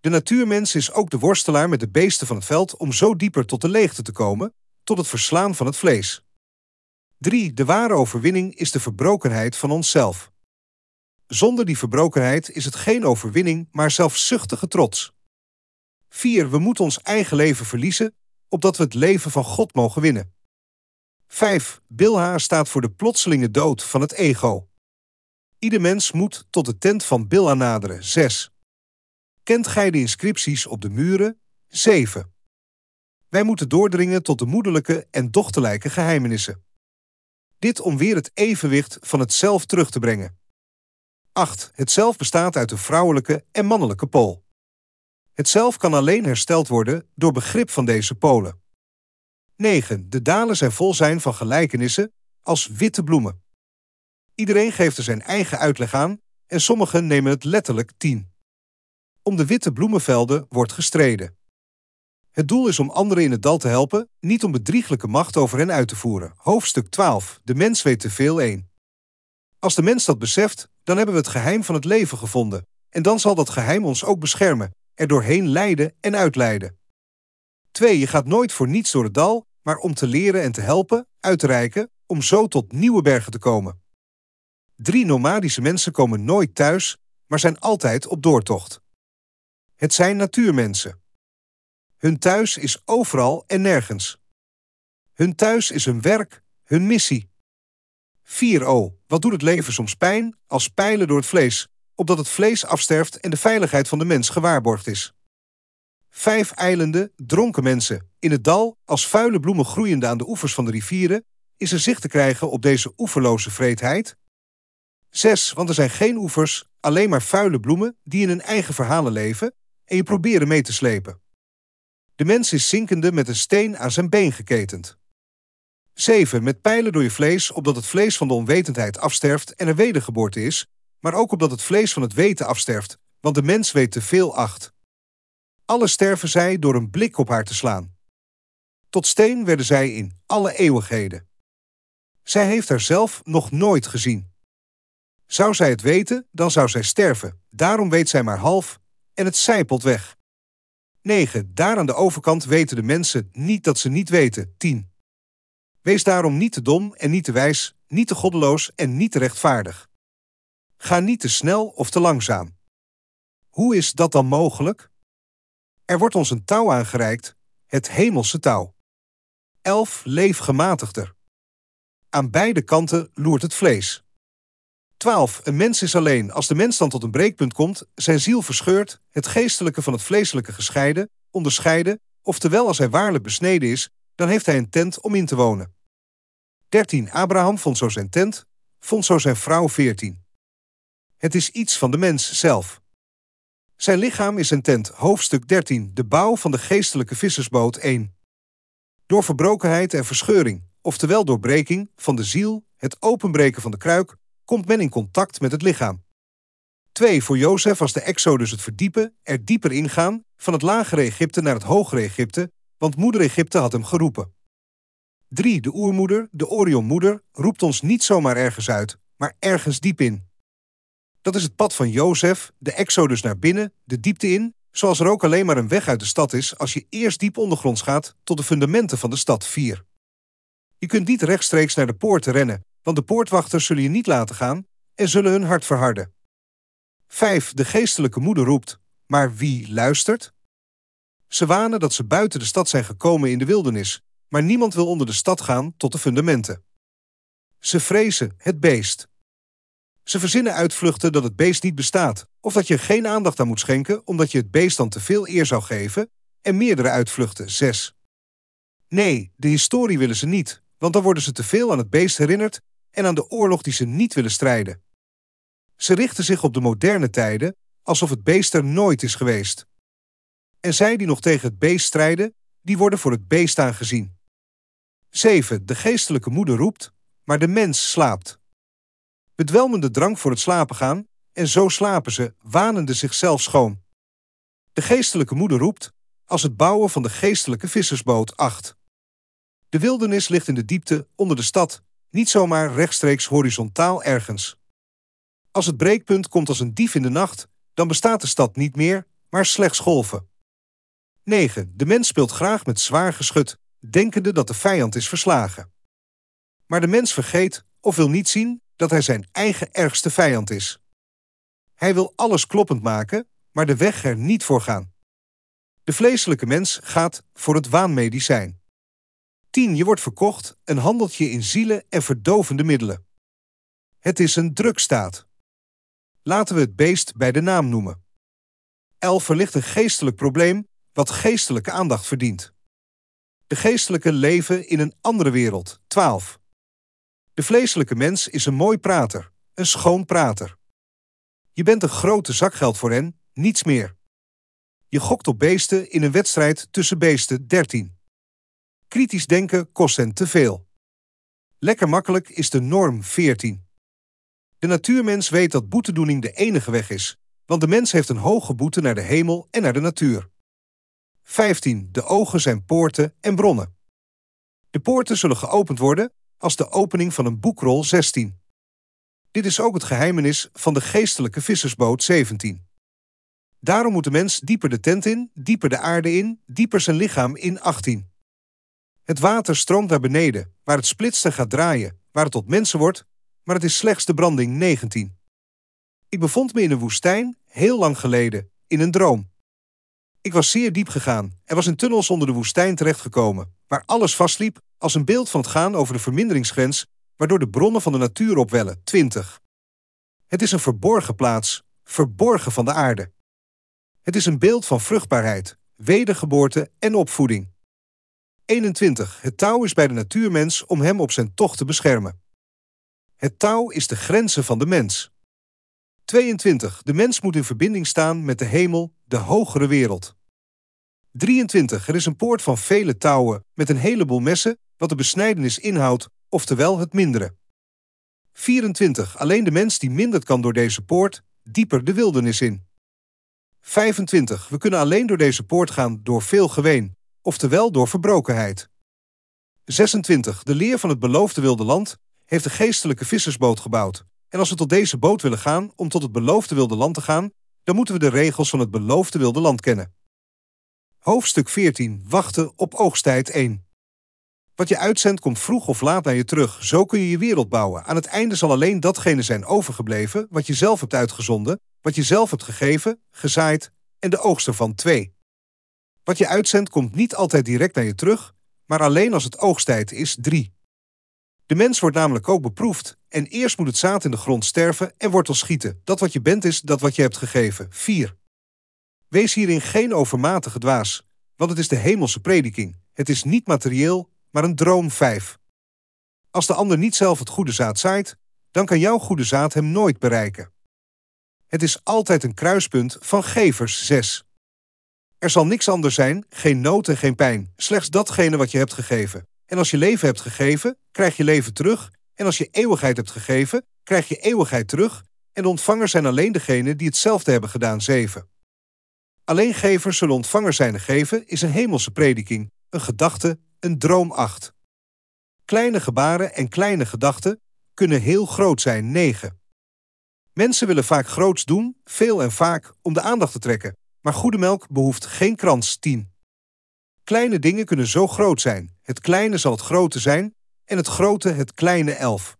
De natuurmens is ook de worstelaar met de beesten van het veld om zo dieper tot de leegte te komen, tot het verslaan van het vlees. 3. De ware overwinning is de verbrokenheid van onszelf. Zonder die verbrokenheid is het geen overwinning, maar zelfzuchtige trots. 4. We moeten ons eigen leven verliezen, opdat we het leven van God mogen winnen. 5. Bilha staat voor de plotselinge dood van het ego. Ieder mens moet tot de tent van Bilha naderen. 6. Kent gij de inscripties op de muren? 7. Wij moeten doordringen tot de moederlijke en dochterlijke geheimenissen. Dit om weer het evenwicht van het zelf terug te brengen. 8. Het zelf bestaat uit de vrouwelijke en mannelijke pool. Het zelf kan alleen hersteld worden door begrip van deze polen. 9. De dalen zijn vol zijn van gelijkenissen als witte bloemen. Iedereen geeft er zijn eigen uitleg aan en sommigen nemen het letterlijk 10. Om de witte bloemenvelden wordt gestreden. Het doel is om anderen in het dal te helpen, niet om bedrieglijke macht over hen uit te voeren. Hoofdstuk 12. De mens weet te veel 1. Als de mens dat beseft, dan hebben we het geheim van het leven gevonden. En dan zal dat geheim ons ook beschermen, er doorheen leiden en uitleiden. 2. Je gaat nooit voor niets door het dal, maar om te leren en te helpen, uit te reiken, om zo tot nieuwe bergen te komen. 3. Nomadische mensen komen nooit thuis, maar zijn altijd op doortocht. Het zijn natuurmensen. Hun thuis is overal en nergens. Hun thuis is hun werk, hun missie. 4o. Wat doet het leven soms pijn als pijlen door het vlees, opdat het vlees afsterft en de veiligheid van de mens gewaarborgd is. Vijf eilanden, dronken mensen, in het dal, als vuile bloemen groeiende aan de oevers van de rivieren, is er zicht te krijgen op deze oeverloze vreedheid. 6. Want er zijn geen oevers, alleen maar vuile bloemen die in hun eigen verhalen leven en je proberen mee te slepen. De mens is zinkende met een steen aan zijn been geketend. 7. Met pijlen door je vlees, opdat het vlees van de onwetendheid afsterft en er wedergeboorte is, maar ook opdat het vlees van het weten afsterft, want de mens weet te veel acht. Alle sterven zij door een blik op haar te slaan. Tot steen werden zij in alle eeuwigheden. Zij heeft haar zelf nog nooit gezien. Zou zij het weten, dan zou zij sterven. Daarom weet zij maar half en het zijpelt weg. 9. Daar aan de overkant weten de mensen niet dat ze niet weten. 10. Wees daarom niet te dom en niet te wijs, niet te goddeloos en niet te rechtvaardig. Ga niet te snel of te langzaam. Hoe is dat dan mogelijk? Er wordt ons een touw aangereikt, het hemelse touw. 11. Leef gematigder. Aan beide kanten loert het vlees. 12. Een mens is alleen als de mens dan tot een breekpunt komt, zijn ziel verscheurd, het geestelijke van het vleeselijke gescheiden, onderscheiden, oftewel als hij waarlijk besneden is, dan heeft hij een tent om in te wonen. 13. Abraham vond zo zijn tent, vond zo zijn vrouw 14. Het is iets van de mens zelf. Zijn lichaam is een tent, hoofdstuk 13, de bouw van de geestelijke vissersboot 1. Door verbrokenheid en verscheuring, oftewel doorbreking van de ziel, het openbreken van de kruik, komt men in contact met het lichaam. 2. Voor Jozef was de exodus het verdiepen, er dieper ingaan, van het lagere Egypte naar het hogere Egypte, want moeder Egypte had hem geroepen. 3. De oermoeder, de Orionmoeder, roept ons niet zomaar ergens uit, maar ergens diep in. Dat is het pad van Jozef, de exodus naar binnen, de diepte in, zoals er ook alleen maar een weg uit de stad is als je eerst diep ondergronds gaat tot de fundamenten van de stad 4. Je kunt niet rechtstreeks naar de poort rennen, want de poortwachters zullen je niet laten gaan en zullen hun hart verharden. 5. De geestelijke moeder roept, maar wie luistert? Ze wanen dat ze buiten de stad zijn gekomen in de wildernis, maar niemand wil onder de stad gaan tot de fundamenten. Ze vrezen het beest. Ze verzinnen uitvluchten dat het beest niet bestaat, of dat je geen aandacht aan moet schenken omdat je het beest dan te veel eer zou geven, en meerdere uitvluchten 6. Nee, de historie willen ze niet, want dan worden ze te veel aan het beest herinnerd en aan de oorlog die ze niet willen strijden. Ze richten zich op de moderne tijden, alsof het beest er nooit is geweest. En zij die nog tegen het beest strijden, die worden voor het beest aangezien. 7. De geestelijke moeder roept, maar de mens slaapt. Bedwelmende drang voor het slapen gaan, en zo slapen ze, wanende zichzelf schoon. De geestelijke moeder roept, als het bouwen van de geestelijke vissersboot 8. De wildernis ligt in de diepte onder de stad, niet zomaar rechtstreeks horizontaal ergens. Als het breekpunt komt als een dief in de nacht, dan bestaat de stad niet meer, maar slechts golven. 9. De mens speelt graag met zwaar geschut, denkende dat de vijand is verslagen. Maar de mens vergeet of wil niet zien dat hij zijn eigen ergste vijand is. Hij wil alles kloppend maken, maar de weg er niet voor gaan. De vleeselijke mens gaat voor het waanmedicijn. 10. Je wordt verkocht en handelt je in zielen en verdovende middelen. Het is een drukstaat. Laten we het beest bij de naam noemen. 11. Verlicht een geestelijk probleem wat geestelijke aandacht verdient. De geestelijke leven in een andere wereld. 12. De vleeselijke mens is een mooi prater, een schoon prater. Je bent een grote zakgeld voor hen, niets meer. Je gokt op beesten in een wedstrijd tussen beesten 13. Kritisch denken kost hen te veel. Lekker makkelijk is de norm 14. De natuurmens weet dat boetedoening de enige weg is, want de mens heeft een hoge boete naar de hemel en naar de natuur. 15. De ogen zijn poorten en bronnen. De poorten zullen geopend worden als de opening van een boekrol 16. Dit is ook het geheimenis van de geestelijke vissersboot 17. Daarom moet de mens dieper de tent in, dieper de aarde in, dieper zijn lichaam in 18. Het water stroomt naar beneden, waar het splitst en gaat draaien, waar het tot mensen wordt, maar het is slechts de branding 19. Ik bevond me in een woestijn, heel lang geleden, in een droom. Ik was zeer diep gegaan en was in tunnels onder de woestijn terechtgekomen, waar alles vastliep als een beeld van het gaan over de verminderingsgrens, waardoor de bronnen van de natuur opwellen, 20. Het is een verborgen plaats, verborgen van de aarde. Het is een beeld van vruchtbaarheid, wedergeboorte en opvoeding. 21. Het touw is bij de natuurmens om hem op zijn tocht te beschermen. Het touw is de grenzen van de mens. 22. De mens moet in verbinding staan met de hemel, de hogere wereld. 23. Er is een poort van vele touwen met een heleboel messen, wat de besnijdenis inhoudt, oftewel het mindere. 24. Alleen de mens die mindert kan door deze poort, dieper de wildernis in. 25. We kunnen alleen door deze poort gaan door veel geween, oftewel door verbrokenheid. 26. De leer van het beloofde wilde land heeft een geestelijke vissersboot gebouwd. En als we tot deze boot willen gaan om tot het beloofde wilde land te gaan, dan moeten we de regels van het beloofde wilde land kennen. Hoofdstuk 14. Wachten op oogsttijd 1. Wat je uitzendt komt vroeg of laat naar je terug. Zo kun je je wereld bouwen. Aan het einde zal alleen datgene zijn overgebleven wat je zelf hebt uitgezonden, wat je zelf hebt gegeven, gezaaid en de oogst ervan 2. Wat je uitzendt komt niet altijd direct naar je terug, maar alleen als het oogsttijd is 3. De mens wordt namelijk ook beproefd en eerst moet het zaad in de grond sterven en wortel schieten. Dat wat je bent is dat wat je hebt gegeven. 4. Wees hierin geen overmatige dwaas, want het is de hemelse prediking. Het is niet materieel, maar een droom 5. Als de ander niet zelf het goede zaad zaait, dan kan jouw goede zaad hem nooit bereiken. Het is altijd een kruispunt van gevers 6. Er zal niks anders zijn, geen nood en geen pijn, slechts datgene wat je hebt gegeven. En als je leven hebt gegeven, krijg je leven terug. En als je eeuwigheid hebt gegeven, krijg je eeuwigheid terug. En de ontvangers zijn alleen degenen die hetzelfde hebben gedaan 7. Alleen gevers zullen ontvangers zijn geven is een hemelse prediking, een gedachte, een droom 8. Kleine gebaren en kleine gedachten kunnen heel groot zijn 9. Mensen willen vaak groots doen, veel en vaak, om de aandacht te trekken. Maar goede melk behoeft geen krans 10. Kleine dingen kunnen zo groot zijn. Het kleine zal het grote zijn en het grote het kleine 11.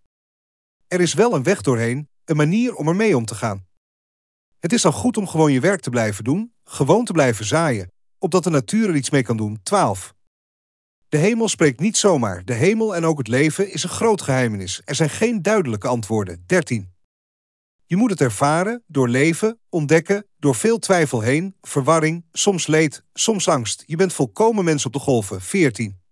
Er is wel een weg doorheen, een manier om ermee om te gaan. Het is dan goed om gewoon je werk te blijven doen, gewoon te blijven zaaien, opdat de natuur er iets mee kan doen. 12. De hemel spreekt niet zomaar. De hemel en ook het leven is een groot geheimenis. Er zijn geen duidelijke antwoorden. 13. Je moet het ervaren, doorleven, ontdekken, door veel twijfel heen, verwarring, soms leed, soms angst. Je bent volkomen mens op de golven. 14.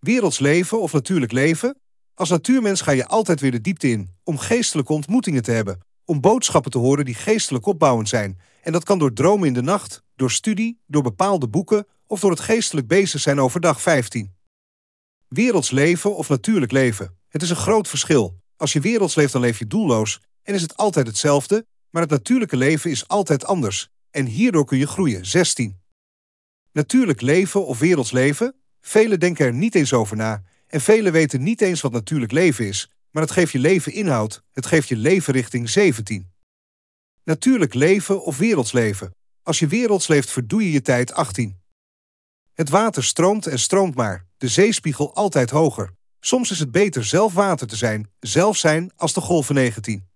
Werelds leven of natuurlijk leven? Als natuurmens ga je altijd weer de diepte in, om geestelijke ontmoetingen te hebben, om boodschappen te horen die geestelijk opbouwend zijn. En dat kan door dromen in de nacht, door studie, door bepaalde boeken of door het geestelijk bezig zijn overdag 15. Werelds leven of natuurlijk leven. Het is een groot verschil. Als je werelds leeft, dan leef je doelloos en is het altijd hetzelfde, maar het natuurlijke leven is altijd anders. En hierdoor kun je groeien. 16. Natuurlijk leven of werelds leven? Velen denken er niet eens over na. En velen weten niet eens wat natuurlijk leven is. Maar het geeft je leven inhoud. Het geeft je leven richting 17. Natuurlijk leven of werelds leven? Als je werelds leeft, verdoe je je tijd 18. Het water stroomt en stroomt maar. De zeespiegel altijd hoger. Soms is het beter zelf water te zijn, zelf zijn, als de golven 19.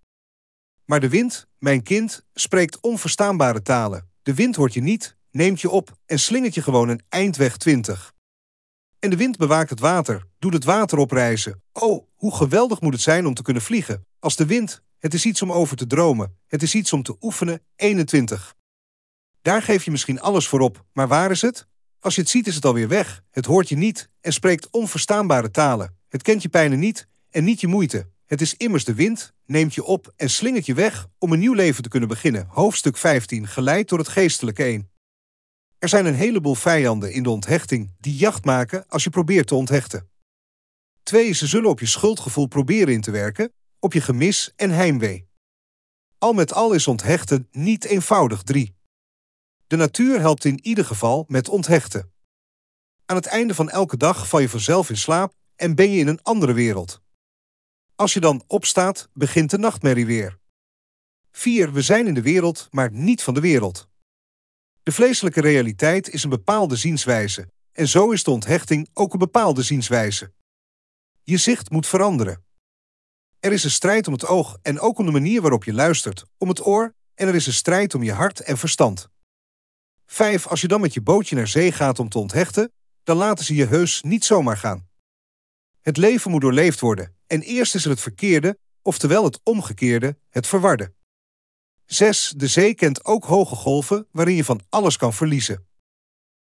Maar de wind, mijn kind, spreekt onverstaanbare talen. De wind hoort je niet, neemt je op en slingert je gewoon een eindweg 20. En de wind bewaakt het water, doet het water oprijzen. Oh, hoe geweldig moet het zijn om te kunnen vliegen. Als de wind, het is iets om over te dromen. Het is iets om te oefenen. 21. Daar geef je misschien alles voor op, maar waar is het? Als je het ziet is het alweer weg. Het hoort je niet en spreekt onverstaanbare talen. Het kent je pijnen niet en niet je moeite. Het is immers de wind, neemt je op en slingert je weg om een nieuw leven te kunnen beginnen. Hoofdstuk 15, geleid door het geestelijke 1. Er zijn een heleboel vijanden in de onthechting die jacht maken als je probeert te onthechten. Twee, ze zullen op je schuldgevoel proberen in te werken, op je gemis en heimwee. Al met al is onthechten niet eenvoudig. 3. De natuur helpt in ieder geval met onthechten. Aan het einde van elke dag val je vanzelf in slaap en ben je in een andere wereld. Als je dan opstaat, begint de nachtmerrie weer. 4. We zijn in de wereld, maar niet van de wereld. De vleeselijke realiteit is een bepaalde zienswijze, en zo is de onthechting ook een bepaalde zienswijze. Je zicht moet veranderen. Er is een strijd om het oog en ook om de manier waarop je luistert, om het oor, en er is een strijd om je hart en verstand. 5. Als je dan met je bootje naar zee gaat om te onthechten, dan laten ze je heus niet zomaar gaan. Het leven moet doorleefd worden, en eerst is er het verkeerde, oftewel het omgekeerde, het verwarde. 6. De zee kent ook hoge golven waarin je van alles kan verliezen.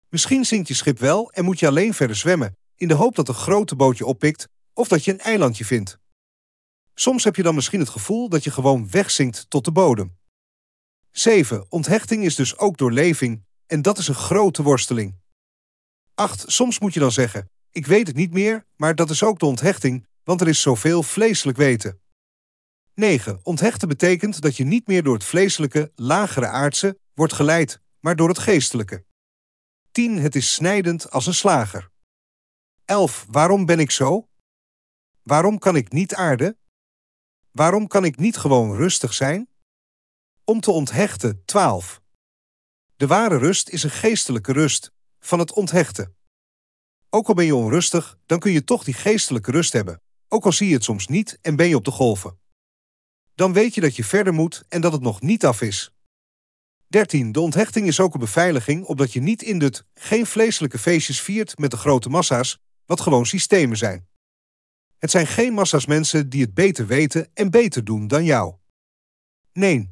Misschien zinkt je schip wel en moet je alleen verder zwemmen, in de hoop dat een grote bootje oppikt of dat je een eilandje vindt. Soms heb je dan misschien het gevoel dat je gewoon wegzinkt tot de bodem. 7. Onthechting is dus ook doorleving, en dat is een grote worsteling. 8. Soms moet je dan zeggen: Ik weet het niet meer, maar dat is ook de onthechting, want er is zoveel vleeselijk weten. 9. Onthechten betekent dat je niet meer door het vleeselijke, lagere aardse wordt geleid, maar door het geestelijke. 10. Het is snijdend als een slager. 11. Waarom ben ik zo? Waarom kan ik niet aarden? Waarom kan ik niet gewoon rustig zijn? Om te onthechten 12. De ware rust is een geestelijke rust, van het onthechten. Ook al ben je onrustig, dan kun je toch die geestelijke rust hebben, ook al zie je het soms niet en ben je op de golven. Dan weet je dat je verder moet en dat het nog niet af is. 13. De onthechting is ook een beveiliging opdat je niet in het geen vleeselijke feestjes viert met de grote massa's, wat gewoon systemen zijn. Het zijn geen massa's mensen die het beter weten en beter doen dan jou. Nee.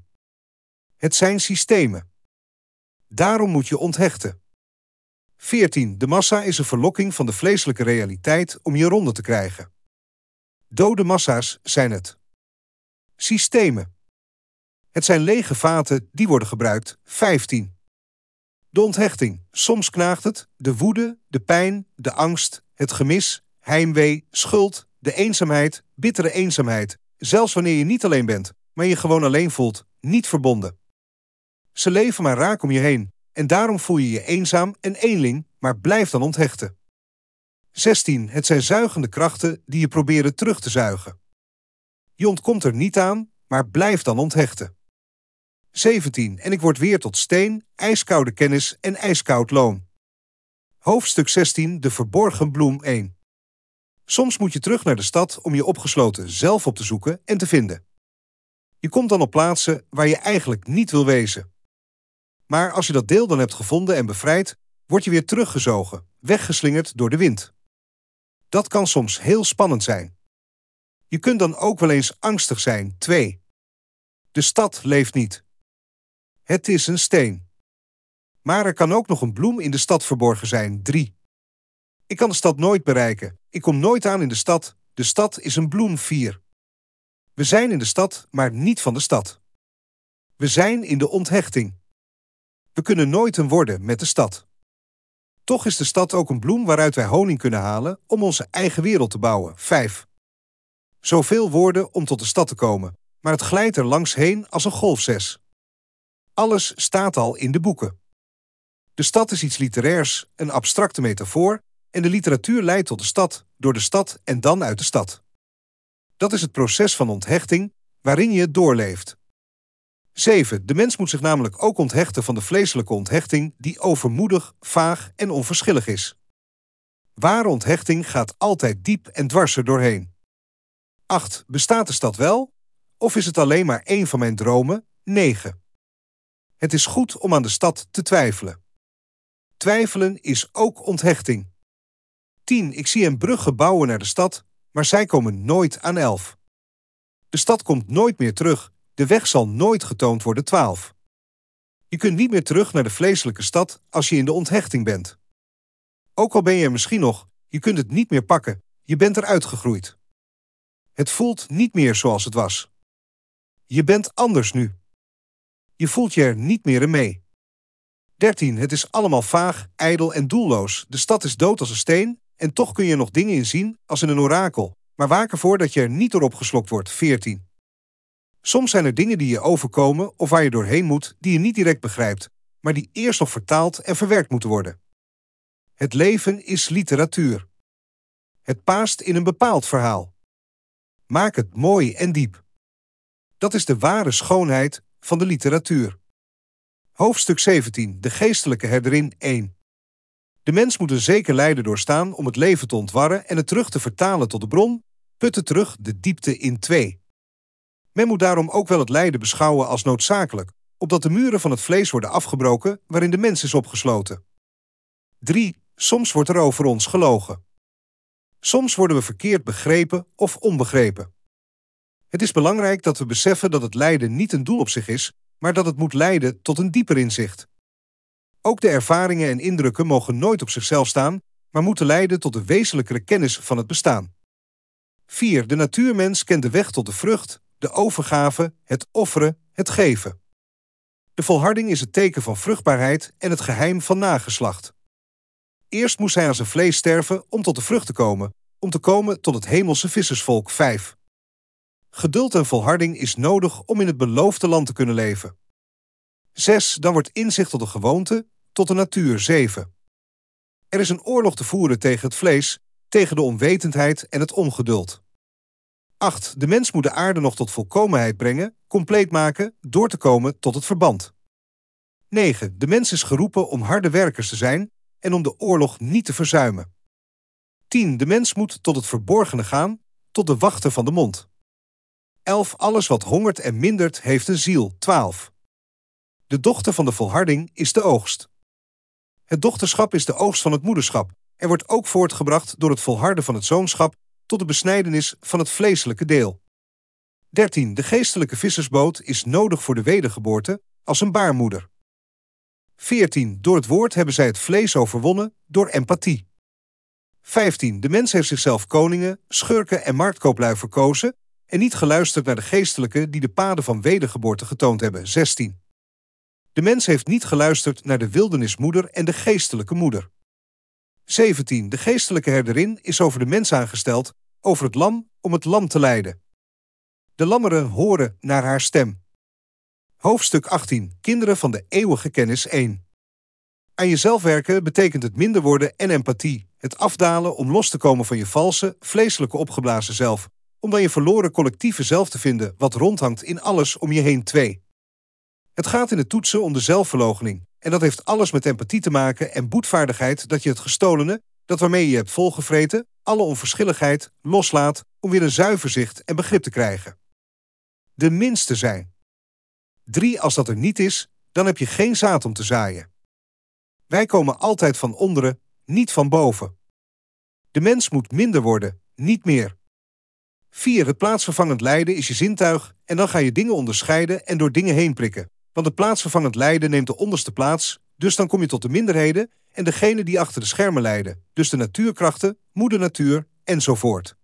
Het zijn systemen. Daarom moet je onthechten. 14. De massa is een verlokking van de vleeselijke realiteit om je ronde te krijgen. Dode massa's zijn het. Systemen. Het zijn lege vaten die worden gebruikt. 15. De onthechting. Soms knaagt het, de woede, de pijn, de angst, het gemis, heimwee, schuld, de eenzaamheid, bittere eenzaamheid. Zelfs wanneer je niet alleen bent, maar je gewoon alleen voelt, niet verbonden. Ze leven maar raak om je heen en daarom voel je je eenzaam en eenling, maar blijf dan onthechten. 16. Het zijn zuigende krachten die je proberen terug te zuigen. Je ontkomt er niet aan, maar blijf dan onthechten. 17. En ik word weer tot steen, ijskoude kennis en ijskoud loon. Hoofdstuk 16. De verborgen bloem 1. Soms moet je terug naar de stad om je opgesloten zelf op te zoeken en te vinden. Je komt dan op plaatsen waar je eigenlijk niet wil wezen. Maar als je dat deel dan hebt gevonden en bevrijd, word je weer teruggezogen, weggeslingerd door de wind. Dat kan soms heel spannend zijn. Je kunt dan ook wel eens angstig zijn. 2. De stad leeft niet. Het is een steen. Maar er kan ook nog een bloem in de stad verborgen zijn. 3. Ik kan de stad nooit bereiken. Ik kom nooit aan in de stad. De stad is een bloem. 4. We zijn in de stad, maar niet van de stad. We zijn in de onthechting. We kunnen nooit een worden met de stad. Toch is de stad ook een bloem waaruit wij honing kunnen halen om onze eigen wereld te bouwen. 5. Zoveel woorden om tot de stad te komen, maar het glijdt er langs heen als een golf 6. Alles staat al in de boeken. De stad is iets literairs, een abstracte metafoor, en de literatuur leidt tot de stad, door de stad en dan uit de stad. Dat is het proces van onthechting waarin je het doorleeft. 7. De mens moet zich namelijk ook onthechten van de vleeselijke onthechting die overmoedig, vaag en onverschillig is. Ware onthechting gaat altijd diep en dwars er doorheen. 8. Bestaat de stad wel? Of is het alleen maar één van mijn dromen? 9. Het is goed om aan de stad te twijfelen. Twijfelen is ook onthechting. 10. Ik zie een brug gebouwen naar de stad, maar zij komen nooit aan 11. De stad komt nooit meer terug, de weg zal nooit getoond worden 12. Je kunt niet meer terug naar de vleeselijke stad als je in de onthechting bent. Ook al ben je er misschien nog, je kunt het niet meer pakken, je bent eruit gegroeid. Het voelt niet meer zoals het was. Je bent anders nu. Je voelt je er niet meer in mee. 13. Het is allemaal vaag, ijdel en doelloos. De stad is dood als een steen en toch kun je nog dingen in zien als in een orakel. Maar waak ervoor dat je er niet door opgeslokt wordt. 14. Soms zijn er dingen die je overkomen of waar je doorheen moet die je niet direct begrijpt, maar die eerst nog vertaald en verwerkt moeten worden. Het leven is literatuur. Het paast in een bepaald verhaal. Maak het mooi en diep. Dat is de ware schoonheid van de literatuur. Hoofdstuk 17. De geestelijke herderin 1. De mens moet een zeker lijden doorstaan om het leven te ontwarren en het terug te vertalen tot de bron, putten terug de diepte in 2. Men moet daarom ook wel het lijden beschouwen als noodzakelijk, opdat de muren van het vlees worden afgebroken waarin de mens is opgesloten. 3. Soms wordt er over ons gelogen. Soms worden we verkeerd begrepen of onbegrepen. Het is belangrijk dat we beseffen dat het lijden niet een doel op zich is, maar dat het moet leiden tot een dieper inzicht. Ook de ervaringen en indrukken mogen nooit op zichzelf staan, maar moeten leiden tot de wezenlijkere kennis van het bestaan. 4. De natuurmens kent de weg tot de vrucht, de overgave, het offeren, het geven. De volharding is het teken van vruchtbaarheid en het geheim van nageslacht. Eerst moest hij aan zijn vlees sterven om tot de vrucht te komen, om te komen tot het hemelse vissersvolk 5. Geduld en volharding is nodig om in het beloofde land te kunnen leven. 6. Dan wordt inzicht tot de gewoonte, tot de natuur 7. Er is een oorlog te voeren tegen het vlees, tegen de onwetendheid en het ongeduld. 8. De mens moet de aarde nog tot volkomenheid brengen, compleet maken, door te komen tot het verband. 9. De mens is geroepen om harde werkers te zijn en om de oorlog niet te verzuimen. 10. De mens moet tot het verborgene gaan, tot de wachten van de mond. 11. Alles wat hongert en mindert heeft een ziel. 12. De dochter van de volharding is de oogst. Het dochterschap is de oogst van het moederschap en wordt ook voortgebracht door het volharden van het zoonschap tot de besnijdenis van het vleeselijke deel. 13. De geestelijke vissersboot is nodig voor de wedergeboorte als een baarmoeder. 14. Door het woord hebben zij het vlees overwonnen door empathie. 15. De mens heeft zichzelf koningen, schurken en marktkooplui verkozen en niet geluisterd naar de geestelijke die de paden van wedergeboorte getoond hebben. 16. De mens heeft niet geluisterd naar de wildernismoeder en de geestelijke moeder. 17. De geestelijke herderin is over de mens aangesteld, over het lam, om het lam te leiden. De lammeren horen naar haar stem. Hoofdstuk 18. Kinderen van de eeuwige kennis 1. Aan jezelf werken betekent het minder worden en empathie, het afdalen om los te komen van je valse, vleeselijke opgeblazen zelf, om dan je verloren collectieve zelf te vinden wat rondhangt in alles om je heen 2. Het gaat in het toetsen om de zelfverloochening, en dat heeft alles met empathie te maken en boetvaardigheid dat je het gestolene, dat waarmee je hebt volgevreten, alle onverschilligheid, loslaat om weer een zuiver zicht en begrip te krijgen. De minste zijn. 3. Als dat er niet is, dan heb je geen zaad om te zaaien. Wij komen altijd van onderen, niet van boven. De mens moet minder worden, niet meer. 4. Het plaatsvervangend lijden is je zintuig en dan ga je dingen onderscheiden en door dingen heen prikken. Want het plaatsvervangend lijden neemt de onderste plaats, dus dan kom je tot de minderheden en degene die achter de schermen lijden, dus de natuurkrachten, moeder natuur enzovoort.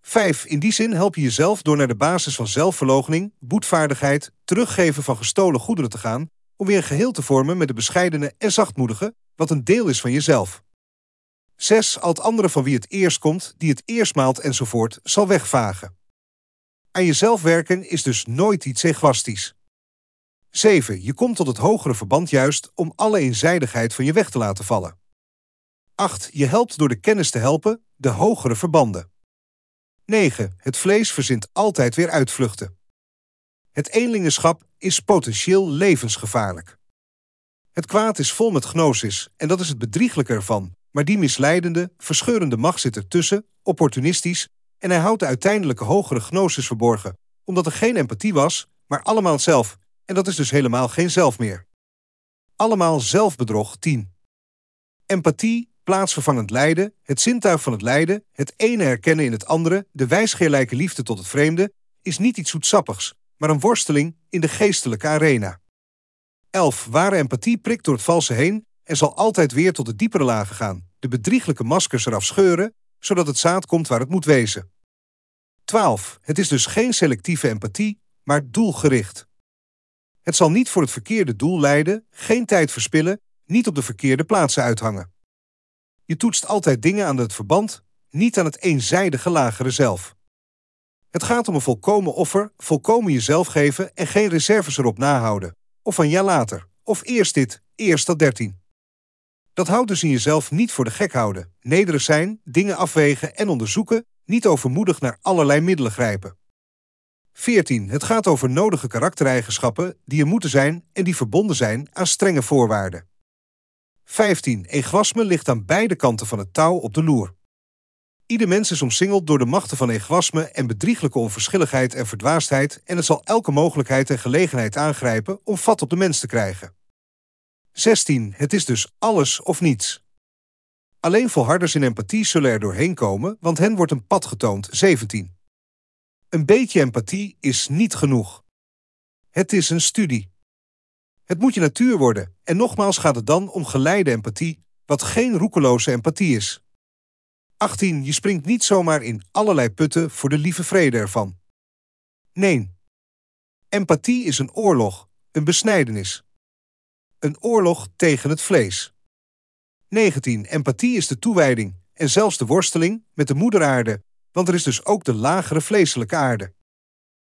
5. In die zin help je jezelf door naar de basis van zelfverloochening, boetvaardigheid, teruggeven van gestolen goederen te gaan, om weer een geheel te vormen met de bescheidene en zachtmoedige, wat een deel is van jezelf. 6. Al het andere van wie het eerst komt, die het eerst maalt enzovoort, zal wegvagen. Aan jezelf werken is dus nooit iets egoïstisch. 7. Je komt tot het hogere verband juist om alle eenzijdigheid van je weg te laten vallen. 8. Je helpt door de kennis te helpen, de hogere verbanden. 9. Het vlees verzint altijd weer uitvluchten. Het eenlingenschap is potentieel levensgevaarlijk. Het kwaad is vol met gnosis en dat is het bedrieglijke ervan, maar die misleidende, verscheurende macht zit ertussen, opportunistisch, en hij houdt de uiteindelijke hogere gnosis verborgen, omdat er geen empathie was, maar allemaal zelf, en dat is dus helemaal geen zelf meer. Allemaal zelfbedrog 10. Empathie, plaatsvervangend lijden, het zintuig van het lijden, het ene herkennen in het andere, de wijsgeerlijke liefde tot het vreemde, is niet iets zoetsappigs, maar een worsteling in de geestelijke arena. 11. Ware empathie prikt door het valse heen en zal altijd weer tot de diepere lagen gaan, de bedrieglijke maskers eraf scheuren, zodat het zaad komt waar het moet wezen. 12. Het is dus geen selectieve empathie, maar doelgericht. Het zal niet voor het verkeerde doel leiden, geen tijd verspillen, niet op de verkeerde plaatsen uithangen. Je toetst altijd dingen aan het verband, niet aan het eenzijdige lagere zelf. Het gaat om een volkomen offer, volkomen jezelf geven en geen reserves erop nahouden. Of van ja later, of eerst dit, eerst dat dertien. Dat houdt dus in jezelf niet voor de gek houden, nederig zijn, dingen afwegen en onderzoeken, niet overmoedig naar allerlei middelen grijpen. 14. Het gaat over nodige karaktereigenschappen die er moeten zijn en die verbonden zijn aan strenge voorwaarden. 15. Egoïsme ligt aan beide kanten van het touw op de loer. Ieder mens is omsingeld door de machten van egoïsme en bedrieglijke onverschilligheid en verdwaasdheid en het zal elke mogelijkheid en gelegenheid aangrijpen om vat op de mens te krijgen. 16. Het is dus alles of niets. Alleen volharders in empathie zullen er doorheen komen, want hen wordt een pad getoond. 17. Een beetje empathie is niet genoeg. Het is een studie. Het moet je natuur worden, en nogmaals gaat het dan om geleide empathie, wat geen roekeloze empathie is. 18. Je springt niet zomaar in allerlei putten voor de lieve vrede ervan. Nee. Empathie is een oorlog, een besnijdenis. Een oorlog tegen het vlees. 19. Empathie is de toewijding en zelfs de worsteling met de moederaarde, want er is dus ook de lagere vleeselijke aarde.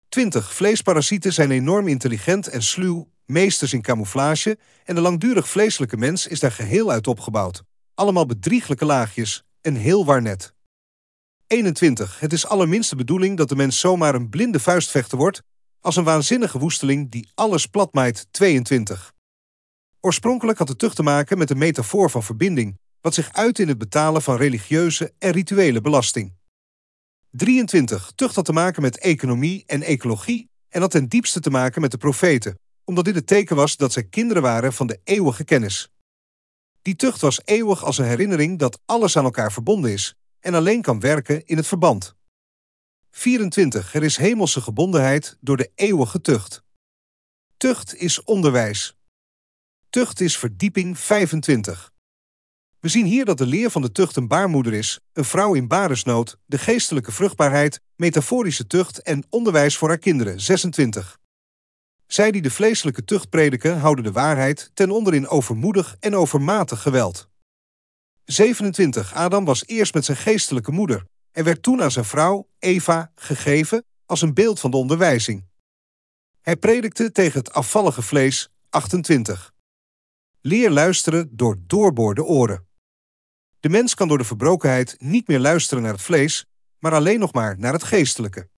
20. Vleesparasieten zijn enorm intelligent en sluw, meesters in camouflage en de langdurig vleeselijke mens is daar geheel uit opgebouwd. Allemaal bedrieglijke laagjes, een heel warnet. 21. Het is allerminste bedoeling dat de mens zomaar een blinde vuistvechter wordt, als een waanzinnige woesteling die alles platmaait. 22. Oorspronkelijk had de tucht te maken met een metafoor van verbinding, wat zich uit in het betalen van religieuze en rituele belasting. 23. Tucht had te maken met economie en ecologie en had ten diepste te maken met de profeten, omdat dit het teken was dat zij kinderen waren van de eeuwige kennis. Die tucht was eeuwig als een herinnering dat alles aan elkaar verbonden is en alleen kan werken in het verband. 24. Er is hemelse gebondenheid door de eeuwige tucht. Tucht is onderwijs. Tucht is verdieping 25. We zien hier dat de leer van de tucht een baarmoeder is, een vrouw in baresnood, de geestelijke vruchtbaarheid, metaforische tucht en onderwijs voor haar kinderen 26. Zij die de vleeselijke tucht prediken, houden de waarheid ten onder in overmoedig en overmatig geweld. 27. Adam was eerst met zijn geestelijke moeder en werd toen aan zijn vrouw, Eva, gegeven als een beeld van de onderwijzing. Hij predikte tegen het afvallige vlees 28. Leer luisteren door doorboorde oren. De mens kan door de verbrokenheid niet meer luisteren naar het vlees, maar alleen nog maar naar het geestelijke.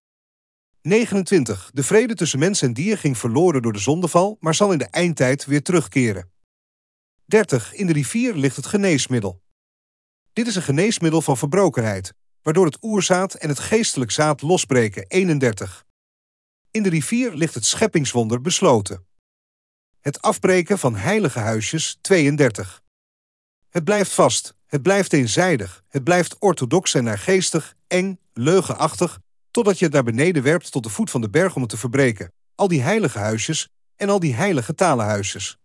29. De vrede tussen mens en dier ging verloren door de zondeval, maar zal in de eindtijd weer terugkeren. 30. In de rivier ligt het geneesmiddel. Dit is een geneesmiddel van verbrokenheid, waardoor het oerzaad en het geestelijk zaad losbreken 31. In de rivier ligt het scheppingswonder besloten. Het afbreken van heilige huisjes 32. Het blijft vast, het blijft eenzijdig, het blijft orthodox en naargeestig, eng, leugenachtig, totdat je het naar beneden werpt tot de voet van de berg om het te verbreken. Al die heilige huisjes en al die heilige talenhuisjes.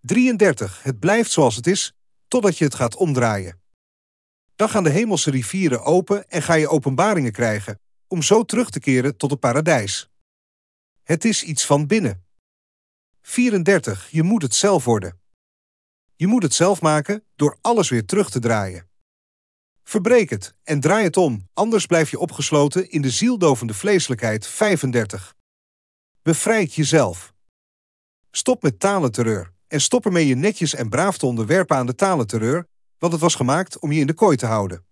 33. Het blijft zoals het is, totdat je het gaat omdraaien. Dan gaan de hemelse rivieren open en ga je openbaringen krijgen, om zo terug te keren tot het paradijs. Het is iets van binnen. 34. Je moet het zelf worden. Je moet het zelf maken door alles weer terug te draaien. Verbreek het en draai het om, anders blijf je opgesloten in de zieldovende vleeselijkheid 35. Bevrijd jezelf. Stop met talenterreur en stop ermee je netjes en braaf te onderwerpen aan de talenterreur, want het was gemaakt om je in de kooi te houden.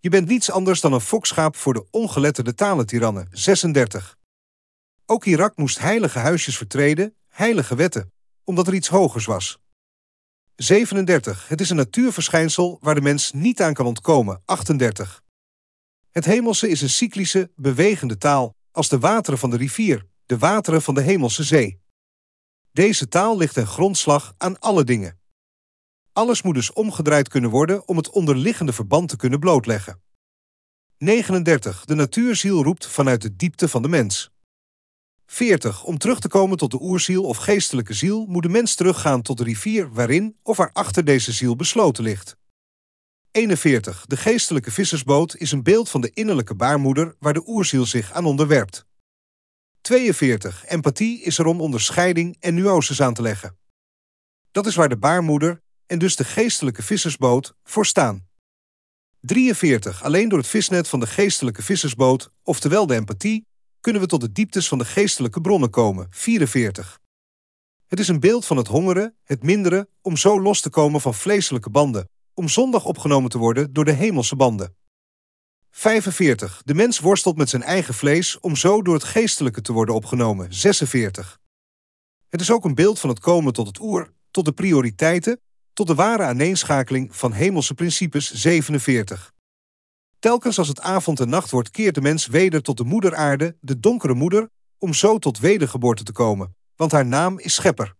Je bent niets anders dan een fokschaap voor de ongeletterde talentirannen 36. Ook Irak moest heilige huisjes vertreden, heilige wetten, omdat er iets hogers was. 37. Het is een natuurverschijnsel waar de mens niet aan kan ontkomen. 38. Het hemelse is een cyclische, bewegende taal, als de wateren van de rivier, de wateren van de hemelse zee. Deze taal ligt ten grondslag aan alle dingen. Alles moet dus omgedraaid kunnen worden om het onderliggende verband te kunnen blootleggen. 39. De natuurziel roept vanuit de diepte van de mens. 40. Om terug te komen tot de oerziel of geestelijke ziel moet de mens teruggaan tot de rivier waarin of waarachter deze ziel besloten ligt. 41. De geestelijke vissersboot is een beeld van de innerlijke baarmoeder waar de oerziel zich aan onderwerpt. 42. Empathie is er om onderscheiding en nuances aan te leggen. Dat is waar de baarmoeder en dus de geestelijke vissersboot voor staan. 43. Alleen door het visnet van de geestelijke vissersboot, oftewel de empathie, kunnen we tot de dieptes van de geestelijke bronnen komen. 44. Het is een beeld van het hongeren, het minderen, om zo los te komen van vleeselijke banden, om zondag opgenomen te worden door de hemelse banden. 45. De mens worstelt met zijn eigen vlees om zo door het geestelijke te worden opgenomen. 46. Het is ook een beeld van het komen tot het oer, tot de prioriteiten, tot de ware aaneenschakeling van hemelse principes. 47. Telkens als het avond en nacht wordt, keert de mens weder tot de moeder aarde, de donkere moeder, om zo tot wedergeboorte te komen, want haar naam is Schepper.